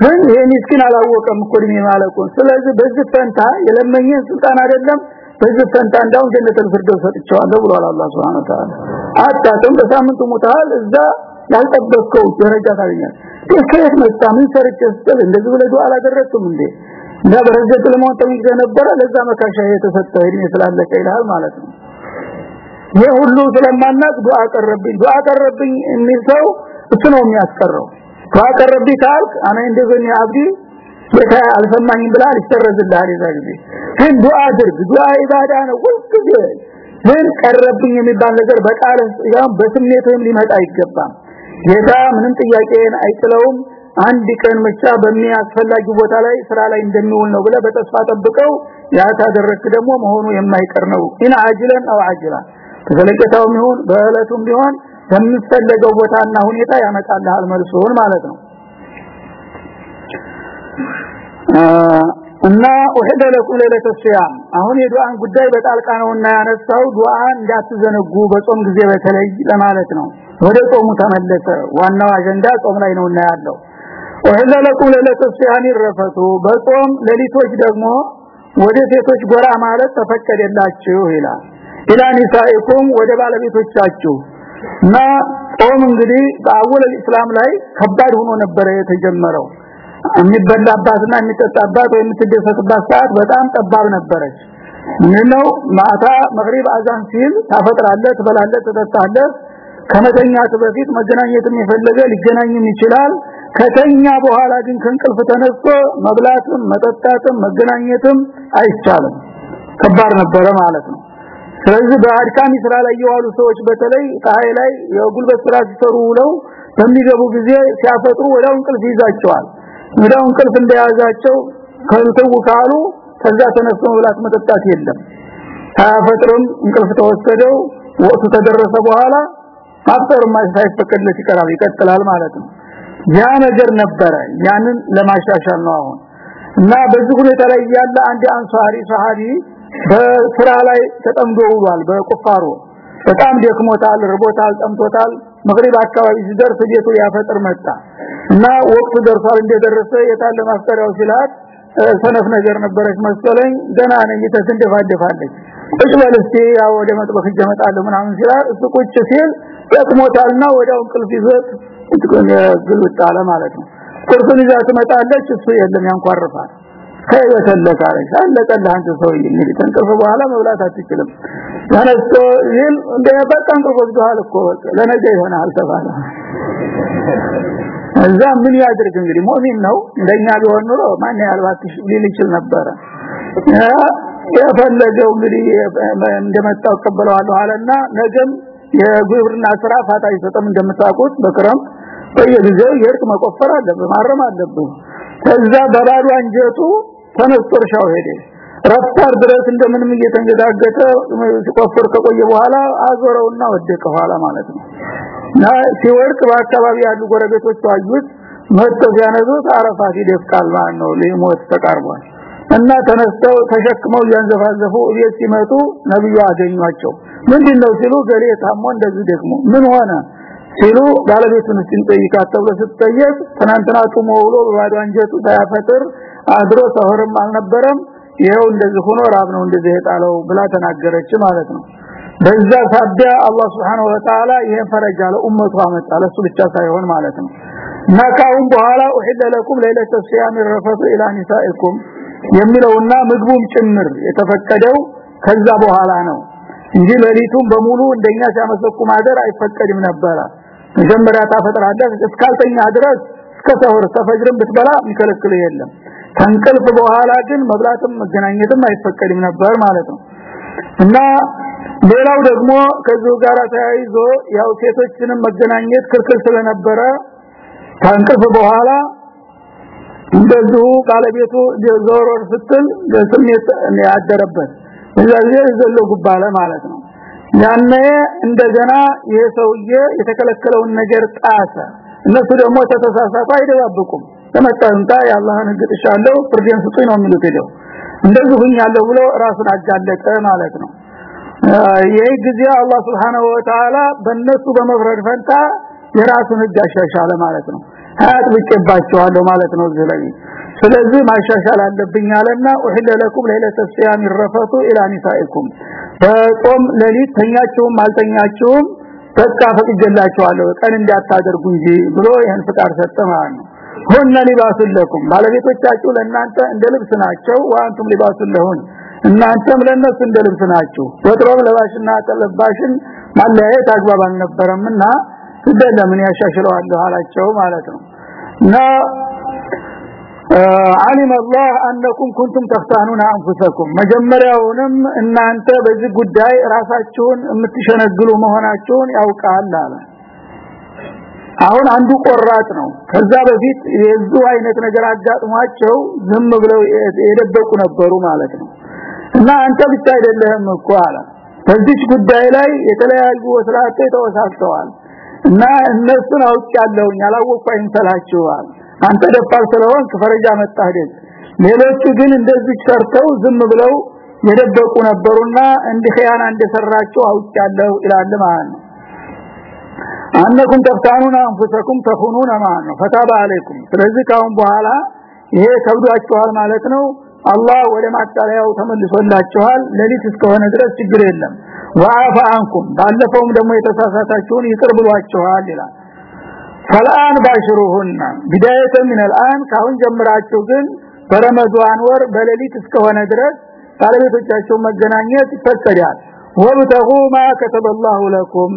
B: ግን ይሄ አላወቀም እኮ እድሜ ማለቁን። ስለዚህ በዚህ ፈንታ የለመኝን ስልጣን አይደለም በዚህ ፈንታ እንዳው ጀነተል ፍርደውስ ሰጥቻለሁ ብሏል አላህ Subhanahu Ta'ala አጣጥም በሳምንቱ ሙታል እዛ ያልጠበቀው ደረጃ ታገኛል ከየት መጣ? ምን ሰርቼ ስል እንደዚህ ብለ ዱዓ አላደረኩም እንዴ? እንዳ በረጀት ለሞት ተሚዘ ነበረ? ለዛ መካሻ የተሰጠ እድሜ ስላለቀ ይላል ማለት ነው። ይሄ ሁሉ ስለማናቅ ዱዓ ቀረብኝ። ዱዓ ቀረብኝ የሚል ሰው እሱ ነው የሚያስቀረው ቀረብኝ ካልክ አና እንደገኝ አብዲ ጌታ አልሰማኝም ብላ ይሰረዝልሃል ይዛ ግን ዱዓ አድርግ ዱዓ ኢባዳ ነው ሁልጊዜ ግን ቀረብኝ የሚባል ነገር በቃል ያው በስሜትም ሊመጣ አይገባም። ጌታ ምንም ጥያቄን አይጥለውም። አንድ ቀን ብቻ በሚያስፈልግ ቦታ ላይ ስራ ላይ እንደሚውል ነው ብለህ በተስፋ ጠብቀው ያ ታደረክ ደግሞ መሆኑ የማይቀር ነው። إن عاجلا أو آجلا። በዘለቄታውም ይሁን በእለቱም ቢሆን በሚፈለገው ቦታና ሁኔታ ያመጣልሃል መልሱን ማለት ነው። እና أحل لكم ليلة አሁን የዱዓን ጉዳይ በጣልቃ ነውና ያነሳው ዱዓ እንዳትዘነጉ በጾም ጊዜ በተለይ ለማለት ነው። ወደ ጾሙ ተመለሰ። ዋናው አጀንዳ ጾም ላይ ነውና ያለው። ወህደ ለኩም ለይለተ ይረፈቱ። በጾም ሌሊቶች ደግሞ ወደ ሴቶች ጎራ ማለት ተፈቀደላችሁ ይላል። ኢላ ወደ ባለቤቶቻችሁ እና ጾም እንግዲህ በአወል እስላም ላይ ከባድ ሆኖ ነበረ የተጀመረው። የሚበላባትና የሚጠጣባት ወይ የምትደሰትባት ሰዓት በጣም ጠባብ ነበረች። ምንነው ማታ መግሪብ አዛን ሲል ታፈጥራለህ ትበላለህ ትጠጣለህ። ከመተኛት በፊት መገናኘትም የፈለገ ሊገናኝም ይችላል። ከተኛ በኋላ ግን ከእንቅልፍ ተነስቶ መብላትም መጠጣትም መገናኘትም አይቻልም። ከባድ ነበረ ማለት ነው ስለዚህ በአድካሚ ስራ ላይ የዋሉ ሰዎች በተለይ ፀሐይ ላይ የጉልበት ስራ ሲሰሩ ውለው በሚገቡ ጊዜ ሲያፈጥሩ ወዲያው እንቅልፍ ይዛቸዋል ወዲያው እንቅልፍ እንደያዛቸው ከልተው ካሉ ከዛ ተነስቶ መብላት መጠጣት የለም። ሳያፈጥርም እንቅልፍ ተወሰደው ወቅቱ ተደረሰ በኋላ ማፍጠር ሳይፈቀድለት ይቀራል ይቀጥላል ማለት ነው። ያ ነገር ነበረ ያንን ለማሻሻል ነው አሁን። እና በዚህ ሁኔታ ላይ ያለ አንድ አንሳሪ ሰሃቢ በስራ ላይ ተጠምዶ ውሏል። በቁፋሮ በጣም ደክሞታል ርቦታል ጠምቶታል። መግሪብ አካባቢ ሲደርስ ቤቱ ያፈጥር መጣ እና ወቅቱ ደርሷል። እንደደረሰ የታለ ማፍጠሪያው ሲላት ሰነፍ ነገር ነበረች መሰለኝ ገና ነኝ ተስንደፋደፋለች ቁጭ በል እስቲ ያው ወደ መጥበቅ ጀመጣለሁ ምናምን ሲላል እሱ ቁጭ ሲል ደክሞታልና ወዲያው እንቅልፍ ይዞት ግልጥ አለ ማለት ነው። ቁርሱን ይዛ ትመጣለች እሱ የለም ያንኳርፋል ከይበተለካ አለች አለቀልህ አንተ ሰውዬ። እንግዲህ ተንቀፈ በኋላ መብላት አትችልም። ተነስቶ ይል እንደ በቃ እንቅልፍ እኮ ለነገ ይሆናል ተባለ። እዛ ምን ያድርግ እንግዲህ? ሙእሚን ነው። እንደኛ ቢሆን ኑሮ ማን ያልባትሽ ሊል ይችል ነበረ? የፈለገው እንግዲህ እንደመጣው ተቀበለዋለሁ አለና ነገም የግብርና ስራ ፋታ ይሰጠም እንደምታውቁት በክረም በየጊዜው የእርቅ መቆፈር አለበት ማረም አለበት ከዛ በባዶ አንጀቱ ተነስቶ እርሻው ሄደ። ረፍታር ድረስ እንደምንም እየተንገዳገተ ሲቆፍር ከቆየ በኋላ አዞረውና ወደቀ ኋላ ማለት ነው። እና ሲወርቅ በአካባቢ ያሉ ጎረቤቶች አዩት። መጥተው ሲያነሱት አረፋት ይደፍቃል ማለት ነው ሊሞት ተቃርቧል። እና ተነስተው ተሸክመው እያንዘፋዘፉ እቤት ሲመጡ ነብዩ አገኟቸው። ምንድነው ሲሉ ገሌ ታሞ እንደዚህ ደግሞ ምን ሆነ ሲሉ ባለቤቱን ሲጠይቃት ተብሎ ስትጠየቅ ትናንትና ጡሞ ውሎ በባዶ አንጀቱ ሳያፈጥር አድሮ ሰሆርም አልነበረም። ይሄው እንደዚህ ሆኖ ራብ ነው እንደዚህ የጣለው ብላ ተናገረች ማለት ነው። በዛ ሳቢያ አላህ Subhanahu Wa Ta'ala ይሄን ፈረጃ ለኡመቱ አመጣ ለሱ ብቻ ሳይሆን ማለት ነው። እና ካሁን በኋላ ኡሂደ ለኩም ለይለተ ሲያም ረፈቱ ኢላ ኒሳኢኩም የሚለውና ምግቡም ጭምር የተፈቀደው ከዛ በኋላ ነው እንጂ ለሊቱም በሙሉ እንደኛ ሲያመሰኩ ማደር አይፈቀድም ነበር መጀመሪያ ታፈጥራለህ እስካልተኛ ድረስ እስከ ሰውር ተፈጅርም ብትበላ የሚከለክል የለም ከንቅልፍ በኋላ ግን መብላትም መገናኘትም አይፈቀድም ነበር ማለት ነው። እና ሌላው ደግሞ ከዚህ ጋር ተያይዞ ያው ሴቶችንም መገናኘት ክልክል ስለነበረ ከንቅልፍ በኋላ እንደዚሁ ባለቤቱ ዞሮር ስትል ስሜት ያደረበት ስለዚህ ዘለጉባለ ማለት ነው። ያኔ እንደገና ይሄ ሰውዬ የተከለከለውን ነገር ጣሰ። እነሱ ደግሞ ተተሳሳቱ አይደባብቁም ተመጣንታ ያላህን ግጥሻለሁ ፍርዴን ስጡኝ ነው የሚሉት ሄደው። እንደዚህ ሁኛለሁ ብሎ ራሱን አጋለጠ ማለት ነው። ይሄ ጊዜ አላህ Subhanahu Wa Ta'ala በእነሱ በመፍረድ ፈንታ የራሱን ህግ አሻሻለ ማለት ነው። አጥብቄባቸዋለሁ ማለት ነው እዚህ ስለዚህ ማሻሻል አለብኝ አለና ወህለ ለኩም ለይለተ ሲያም ይረፈቱ ኢላ ኒሳኢኩም። በጾም ለሊት ተኛችሁም አልተኛችሁም በቃ ፈቅጀላችኋለሁ ቀን እንዳታደርጉ እንጂ ብሎ ይህን ፍቃድ ሰጠ ማለት ነው ሁነ ሊባሱን ለኩም ባለቤቶቻችሁ ለእናንተ እንደ ልብስ ናቸው ወአንቱም ሊባሱን ለሁን እናንተም ለነሱ እንደ ልብስ ናችሁ ወጥሮም ለባሽና ተለባሽን ማለያየት አግባብ አልነበረምና ስለምን ያሻሽለዋል አላቸው ማለት ነው እና علم الله انكم كنتم تختانون انفسكم መጀመሪያውንም እናንተ በዚህ ጉዳይ ራሳችሁን የምትሸነግሉ መሆናችሁን ያውቃል አለ አሁን አንዱ ቆራጥ ነው። ከዛ በፊት የዙ አይነት ነገር አጋጥሟቸው ዝም ብለው የደበቁ ነበሩ ማለት ነው። እና አንተ ብቻ አይደለህም እኮ አለ። በዚህ ጉዳይ ላይ የተለያዩ ወስላቴ ተወሳስተዋል እና እነሱን አውቃለሁ ያላወቁ አይንሰላችኋል አንተ ደፋር ስለሆን ፈረጃ መጣህ ሌሎቹ ግን እንደዚህ ሰርተው ዝም ብለው የደበቁ ነበሩና እንዲህያን እንደሰራቸው አውቃለሁ ይላል ማለት ነው አነኩም ተፍታኑና አንፈሰኩም ተኹኑና ማለት ፈታባ አለይኩም። ስለዚህ ካሁን በኋላ ይሄ ከብዷችኋል ማለት ነው። አላህ ወደ ማጣሪያው ተመልሶላችኋል። ለሊት እስከሆነ ድረስ ችግር የለም። ወአፋ አንኩም። ባለፈውም ደግሞ የተሳሳታችሁን ይቅር ብሏችኋል ይላል። ፈላን ባሽሩሁና ቢዳየተ ምን አልአን ካሁን ጀምራችሁ ግን በረመዷን ወር በሌሊት እስከሆነ ድረስ ባለቤቶቻቸው መገናኘት ይፈቀዳል። ወብተጉ ማ ከተበላሁ ለኩም።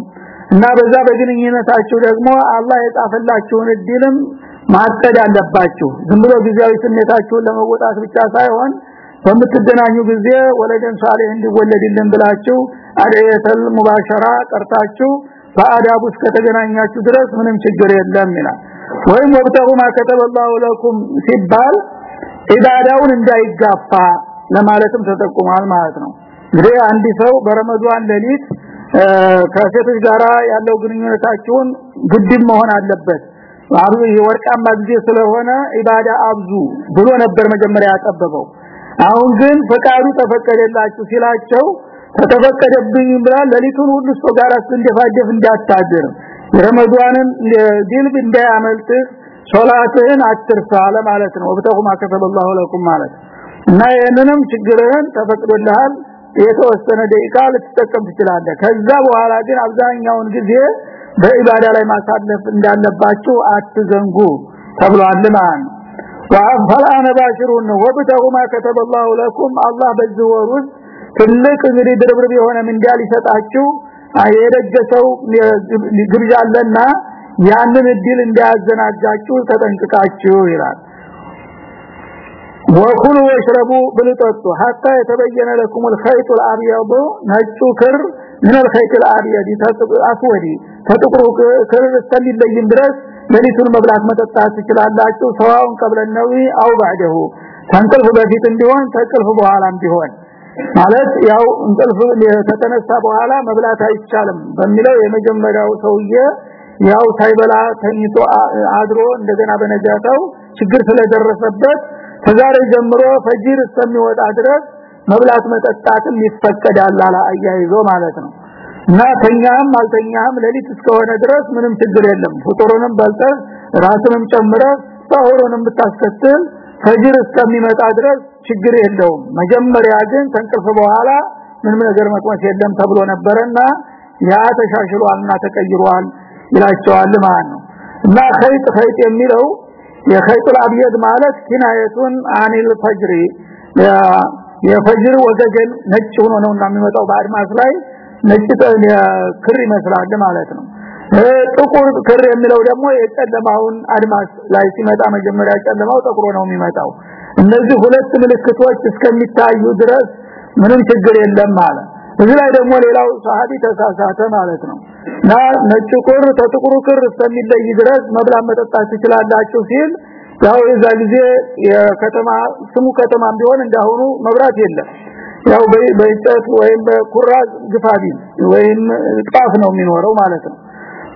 B: እና በዛ በግንኙነታችሁ ደግሞ አላህ የጻፈላችሁን እድልም ማቀድ አለባችሁ። ዝም ብሎ ጊዜያዊ ስሜታችሁን ለመወጣት ብቻ ሳይሆን በምትገናኙ ጊዜ ወለደን ሷሊህ እንዲወለድልን ብላችሁ አደየተል ሙባሸራ ቀርታችሁ በአዳብ ውስጥ ከተገናኛችሁ ድረስ ምንም ችግር የለም ይላል። ወይም ወብተጉ ማከተበላሁ ለኩም ሲባል ኢባዳውን እንዳይጋፋ ለማለትም ተጠቁሟል ማለት ነው። እንግዲህ አንድ ሰው በረመዳን ሌሊት ከሴቶች ጋራ ያለው ግንኙነታችሁን ግድም መሆን አለበት። አብዙ የወርቃማ ጊዜ ስለሆነ ኢባዳ አብዙ ብሎ ነበር መጀመሪያ ያጠበበው። አሁን ግን ፈቃዱ ተፈቀደላችሁ ሲላቸው ተተፈቀደብኝ ብላ ለሊቱን ሁሉ ሰው ጋር እንደፋደፍ እንዳታድር ረመዳንን ዲልብ እንዳያመልጥ ሶላትህን አትርሳ ለማለት ነው። ወብተቁማ ከተበላሁ ለኩም ማለት። እና ይሄንንም ችግርህን ተፈቅዶልሃል የተወሰነ ደቂቃ ልትጠቀም ትችላለህ። ከዛ በኋላ ግን አብዛኛውን ጊዜ በኢባዳ ላይ ማሳለፍ እንዳለባችሁ አትዘንጉ ተብሏል ማለት ወአፈላነ ባሽሩን ወብተቁ ማ ከተበላሁ ለኩም አላህ በዚህ ወር ውስጥ ትልቅ እንግዲህ ድርብርብ የሆነ ምንዳል ይሰጣችሁ የደገሰው ግብዣ አለና ያንን እድል እንዳያዘናጋችሁ ተጠንቅቃችሁ ይላል ወኩሉ ወሽረቡ ብልጠጡ ሐታ የተበየነ ለኩም الخيط الابيض ነጩ ክር ምን الخيط الابيض አስወዲ ተጥቁሩ ክር እስከሚለይም ድረስ ለሊቱን መብላት መጠጣት ትችላላችሁ ሰዋውን ቀብለነዊ አው ባደሁ ተንቅልፍ በፊት እንዲሆን ተንቅልፍ በኋላም ቢሆን ማለት ያው እንቅልፍ ከተነሳ በኋላ መብላት አይቻልም በሚለው የመጀመሪያው ሰውዬ ያው ሳይበላ ተኝቶ አድሮ እንደገና በነጃታው ችግር ስለደረሰበት ከዛሬ ጀምሮ ፈጅር እስከሚወጣ ድረስ መብላት መጠጣትም ይፈቀዳል አላ አያይዞ ማለት ነው። እና ተኛም አልተኛም ለሊት እስከሆነ ድረስ ምንም ችግር የለም። ፍጡሩንም በልተህ ራስንም ጨምረ ሳሁሩንም ብታስከትል ፈጅር እስከሚመጣ ድረስ ችግር የለውም። መጀመሪያ ግን ተንቅልፍ በኋላ ምንም ነገር መቅመስ የለም ተብሎ ነበርና ያ ተሻሽሏልና ተቀይሯል ይላቸዋል ማለት ነው። እና ኸይጥ ኸይጥ የሚለው የኸይጡል አብየድ ማለት ኪናየቱን አኒል ፈጅሪ የፈጅር ወገገን ነጭ ሆኖ ነውና የሚመጣው በአድማስ ላይ ነጭ ክር ይመስላል ማለት ነው። ጥቁር ክር የሚለው ደግሞ የጨለማውን አድማስ ላይ ሲመጣ መጀመሪያ ጨለማው ጠቁሮ ነው የሚመጣው። እነዚህ ሁለት ምልክቶች እስከሚታዩ ድረስ ምንም ችግር የለም ማለት እዚህ ላይ ደግሞ ሌላው ሰሃቢ ተሳሳተ ማለት ነው ና ነጭ ቁር ተጥቁሩ ክር እስከሚለይ ድረስ መብላት መጠጣት ትችላላችሁ ሲል ያው የዛ ጊዜ የከተማ ስሙ ከተማ ቢሆን እንዳሁኑ መብራት የለም። ያው በእንጨት ወይም በኩራዝ ግፋቢ ወይም ጧፍ ነው የሚኖረው ማለት ነው።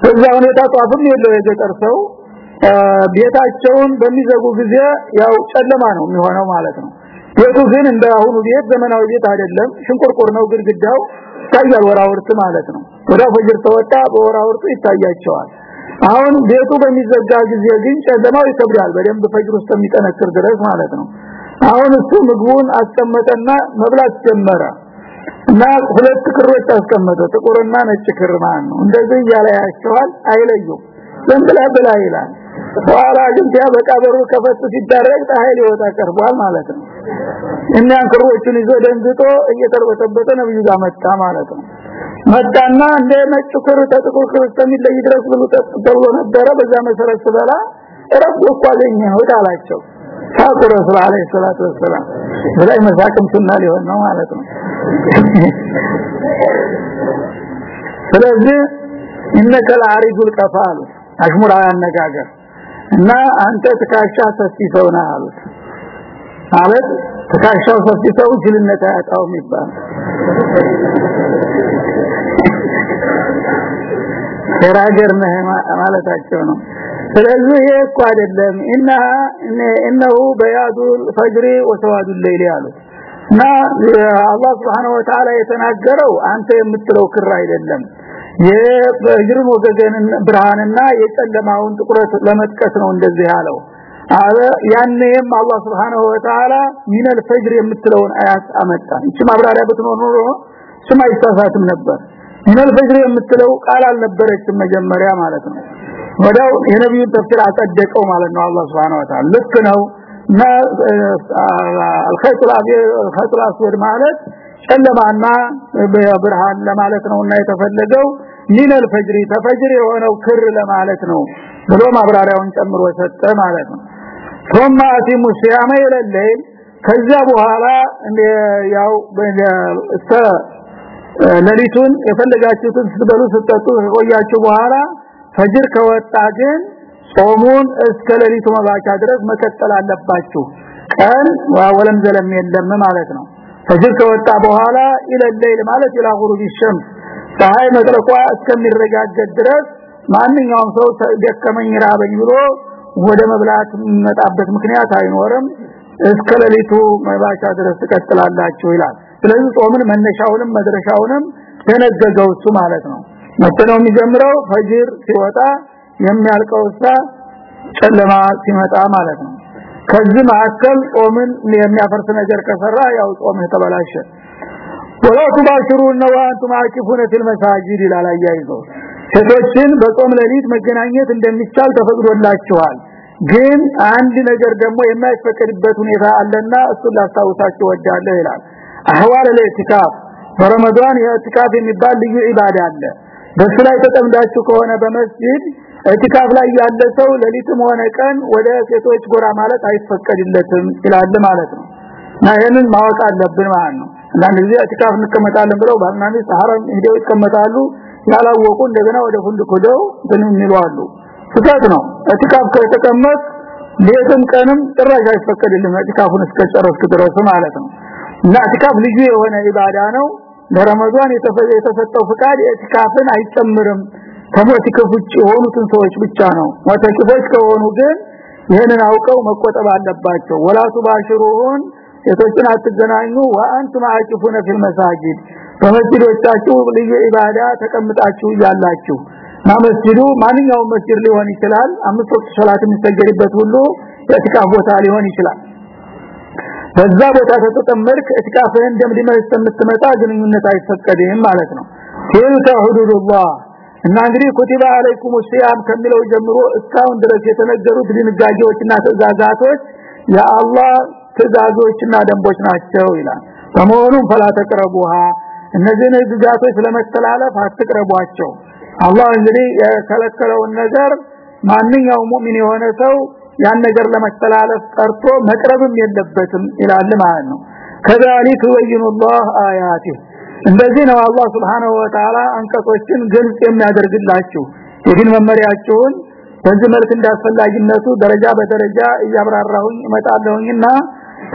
B: በዛ ሁኔታ ጧፍም የለው የገጠር ሰው። ቤታቸውን በሚዘጉ ጊዜ ያው ጨለማ ነው የሚሆነው ማለት ነው። ቤቱ ግን እንደ አሁኑ ቤት ዘመናዊ ቤት አይደለም። ሽንቁርቁር ነው ግድግዳው። ይታያል ወራውርት ማለት ነው ወደ ፈጅር ተወጣ በወራውርቱ ይታያቸዋል። አሁን ቤቱ በሚዘጋ ጊዜ ግን ጨለማው ይከብዳል በደንብ ፈጅር ውስጥ የሚጠነክር ድረስ ማለት ነው። አሁን እሱ ምግቡን አስቀመጠና መብላት ጀመረ እና ሁለት ክሮች አስቀመጠ። ጥቁርና ነጭ ክር ማለት ነው። እንደዚህ እያለ ያቸዋል አይለዩም። ዝም ብላ ብላ ይላል። በኋላ ግን በቃ በሩ ከፈት ሲደረግ ፀሐይ ሊወጣ ቀርቧል ማለት ነው። እኛን ክሮቹን ይዞ ደንግጦ እየተርበተበተ ነብዩ ጋር መጣ ማለት ነው መጣና እንደ ነጭ ክር ከጥቁር ክር እስከሚለይ ድረስ ብሉ ተብሎ ነበረ። በዛ መሰረት ስበላ ረብ እኮ አገኘሁት አላቸው። ሳቁ ረሱል አለይሂ ሰላቱ ወሰላም። በላይ መሳቅም ሱና ሊሆን ነው ማለት ነው። ስለዚህ ኢነከ ለአሪዱል ቀፋል አሽሙራ አነጋገር። እና አንተ ትካሻ ሰፊ ሰው ነህ አሉት። ማለት ትካሻው ሰፊ ሰው ጅልነት አያጣውም ይባል ተራገር ነህ ማለታቸው ነው። ስለዚህ ይሄ እኮ አይደለም። እና እነሆ በያዱ ፈጅሪ ወሰዋዱ ሌሊ አሉት እና አላህ Subhanahu Wa Ta'ala የተናገረው አንተ የምትለው ክር አይደለም። የፈጅር ወገገንን ብርሃንና የጨለማውን ጥቁረት ለመጥቀስ ነው እንደዚህ ያለው። ያኔም አላህ Subhanahu Wa Ta'ala ሚነል ፈጅር የምትለውን አያት አመጣ። እቺ ማብራሪያ ብትኖር ኖሮ ስም አይሳሳትም ነበር ሚነል ፈጅር የምትለው ቃል አልነበረችም መጀመሪያ ማለት ነው ወዳው የነብዩን ተፍሲር አጸደቀው ማለት ነው አላህ Subhanahu Wa Ta'ala ልክ ነው እና الخيط الابيض الخيط الاسود ማለት ጨለማና ብርሃን ለማለት ነውና የተፈለገው ሚን الفجر ተፈጅር የሆነው ክር ለማለት ነው ብሎ ማብራሪያውን ጨምሮ ሰጠ ማለት ነው ثم اتموا الصيام الى الليل ከዛ በኋላ ያው እስከ ለሊቱን የፈለጋችሁትን ስትበሉ ስትጠጡ ከቆያችሁ በኋላ ፈጅር ከወጣ ግን ጾሙን እስከ ለሊቱ መባቻ ድረስ መቀጠል አለባችሁ። ቀን ወለም ዘለም የለም ማለት ነው። ፈጅር ከወጣ በኋላ ኢለለይል ማለት ኢላ ጉሩብ ሸምስ ፀሐይ መጥለቋ እስከሚረጋገጥ ድረስ ማንኛውም ሰው ደከመኝ ራበኝ ብሎ ወደ መብላት የሚመጣበት ምክንያት አይኖርም። እስከ ለሊቱ መባቻ ድረስ ትቀጥላላችሁ ይላል ስለዚህ ጾምን መነሻውንም መድረሻውንም ተነገገው እሱ ማለት ነው። መተነው የሚጀምረው? ፈጅር ሲወጣ የሚያልቀው ጨለማ ሲመጣ ማለት ነው። ከዚህ መካከል ጾምን የሚያፈርስ ነገር ከሰራ ያው ጾም ተበላሸ ወላ ተባሽሩን ወአንቱም አቂፉነ ፊል መሳጂድ ይላል ሴቶችን በጾም ሌሊት መገናኘት እንደሚቻል ተፈቅዶላችኋል። ግን አንድ ነገር ደግሞ የማይፈቀድበት ሁኔታ አለና እሱን ላስታውሳችሁ ወዳለሁ ይላል አህዋል ለኢቲካፍ በረመዳን የኢቲካፍ የሚባል ልዩ ኢባዳ አለ። በሱ ላይ ተጠምዳችሁ ከሆነ በመስጂድ ኢቲካፍ ላይ ያለ ሰው ሌሊትም ሆነ ቀን ወደ ሴቶች ጎራ ማለት አይፈቀድለትም ይላል ማለት ነው። እና ይሄንን ማወቅ አለብን ማለት ነው። አንዳንድ ጊዜ ኢቲካፍ እንቀመጣለን ብለው ባልና ሚስት ሐረም ሄደው ያላወቁ እንደገና ወደ ፍንድቅ ሄደው ግን የሚሏሉ ስህተት ነው። ኢቲካፍ ከተቀመጥ ሌትም ቀንም ጭራሽ አይፈቀድልም ኢቲካፉን እስከጨረስክ ድረስ ማለት ነው እና ኢቲካፍ ልዩ የሆነ ኢባዳ ነው። ለረመዳን የተሰጠው ፍቃድ ኢቲካፍን አይጨምርም። ከሞቲከፍ ውጭ የሆኑትን ሰዎች ብቻ ነው። ሞተኪፎች ከሆኑ ግን ይሄንን አውቀው መቆጠብ አለባቸው። ولا تباشروهن ሴቶችን አትገናኙ። وأنتم عاكفون في المساجد በመስጊዶቻችሁ ልዩ ኢባዳ ተቀምጣችሁ ያላችሁ ማመስጂዱ ማንኛውም መስጊድ ሊሆን ይችላል። አምስት ወቅት ሶላት የሚሰገድበት ሁሉ የኢትካፍ ቦታ ሊሆን ይችላል በዛ ቦታ ተተቀመጥክ ኢትካፍህን ደምድመህ እስከምትመጣ ግንኙነት አይፈቀድም ማለት ነው። ትልከ ሁዱዱላህ እና እንግዲህ ኩቲባ አለይኩም ሲያም ከሚለው ጀምሮ እስካሁን ድረስ የተነገሩት ድንጋጌዎችና ትእዛዛቶች የአላህ ትእዛዞችና ደንቦች ናቸው ይላል። በመሆኑም ፈላ ተቅረቡሃ እነዚህን ህግጋቶች ለመተላለፍ አትቅረቧቸው። አላህ እንግዲህ የከለከለውን ነገር ማንኛውም ሙእሚን የሆነ ሰው ያን ነገር ለማስተላለፍ ቀርቶ መቅረብም የለበትም ይላል ማለት ነው። كذلك يبين الله እንደዚህ ነው አላህ Subhanahu Wa Ta'ala አንቀጾችን ግልጽ የሚያደርግላችሁ። ይህን መመሪያቸውን በዚህ መልክ እንዳስፈላጊነቱ ደረጃ በደረጃ እያብራራሁኝ እመጣለሁኝና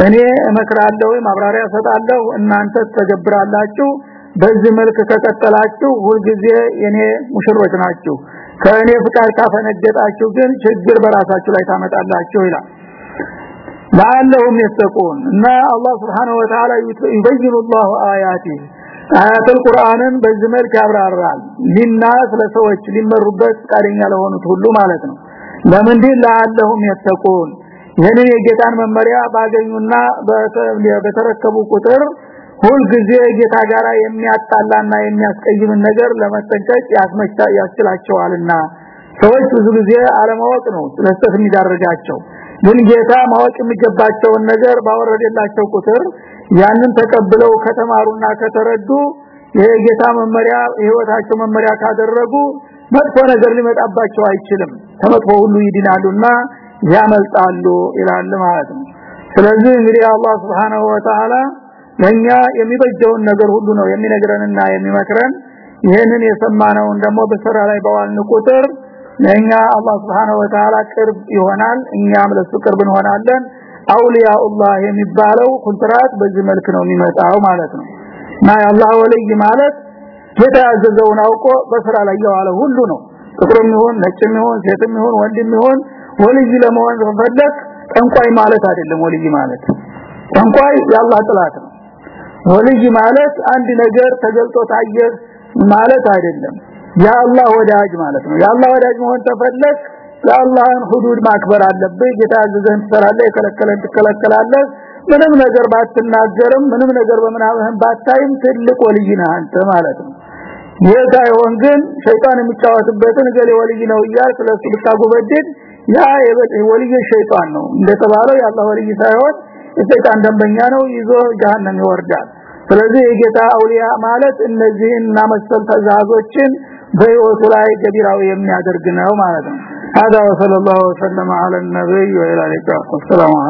B: እኔ እመክራለሁ ማብራሪያ ሰጣለሁ እናንተ ተገብራላችሁ። በዚህ መልክ ከቀጠላችሁ ሁልጊዜ እኔ ሙሽሮች ናችሁ። ከእኔ ፍቃድ ካፈነገጣችሁ ግን ችግር በራሳችሁ ላይ ታመጣላችሁ ይላል ለአለሁም የተቁን እና አላህ Subhanahu Wa Ta'ala ይበይኑ الله آياته አያተል ቁርአንን በዚህ መልክ ያብራራል ሊናስ ለሰዎች ሊመሩበት ቃደኛ ለሆኑት ሁሉ ማለት ነው ለምንድን ለአለሁም የተቁን ይህንን የጌታን መመሪያ ባገኙና በተረከቡ ቁጥር ሁል ጊዜ ጌታ ጋራ የሚያጣላና የሚያስቀይምን ነገር ለመጠንቀቅ ያስመቻ ያስችላቸዋልና። ሰዎች ብዙ ጊዜ አለማወቅ ነው ስለስተት የሚዳርጋቸው። ግን ጌታ ማወቅ የሚገባቸውን ነገር ባወረደላቸው ቁጥር ያንን ተቀብለው ከተማሩና ከተረዱ የጌታ መመሪያ የህይወታቸው መመሪያ ካደረጉ መጥፎ ነገር ሊመጣባቸው አይችልም። ከመጥፎ ሁሉ ይድናሉና ያመልጣሉ ይላል ማለት ነው። ስለዚህ እንግዲህ አላህ Subhanahu Wa Ta'ala ለኛ የሚበጀውን ነገር ሁሉ ነው የሚነግረንና የሚመክረን። ይሄንን የሰማነውን ደግሞ በስራ ላይ በዋልን ቁጥር ለኛ አላህ Subhanahu Wa Ta'ala ቅርብ ይሆናል። እኛም ለሱ ቅርብ እንሆናለን። አውሊያኡላህ የሚባለው ኮንትራት በዚህ መልክ ነው የሚመጣው ማለት ነው። እና የአላህ ወልይ ማለት ጌታ ያዘዘውን አውቆ በስራ ላይ ያዋለ ሁሉ ነው። ጥቁርም ይሁን ነጭም ይሁን ሴትም ይሁን ወንድም ይሁን ወልይ ለመሆን ተፈለክ ጠንቋይ ማለት አይደለም። ወልይ ማለት ጠንቋይ የአላህ ጥላት ነው ወልይ ማለት አንድ ነገር ተገልጦ ታየ ማለት አይደለም። የአላህ ወዳጅ ማለት ነው። የአላህ ወዳጅ መሆን ተፈለክ የአላህን ሁዱድ ማክበር አለብህ። ጌታ ያዘዘን ትሰራለህ የከለከለን ትከለከላለህ። ምንም ነገር ባትናገርም ምንም ነገር በምናብህም ባታይም ትልቅ ወልይ አንተ ማለት ነው። ይሄ ይሆን ግን ሸይጣን የሚጫወትበትን ገሌ ወልይ ነው እያል ስለሱ ብታጎበድድ ያ ወልይ ሸይጣን ነው። እንደተባለው የአላህ ወልይ ሳይሆን የሰይጣን ደንበኛ ነው ይዞ ጀሃነም ይወርዳል ስለዚህ የጌታ አውሊያ ማለት እነዚህን እና መሰል ተዛዞችን በህይወቱ ላይ ገቢራዊ የሚያደርግ ነው ማለት ነው هذا وصلى الله وسلم على النبي وعلى اله وصحبه والسلام عليكم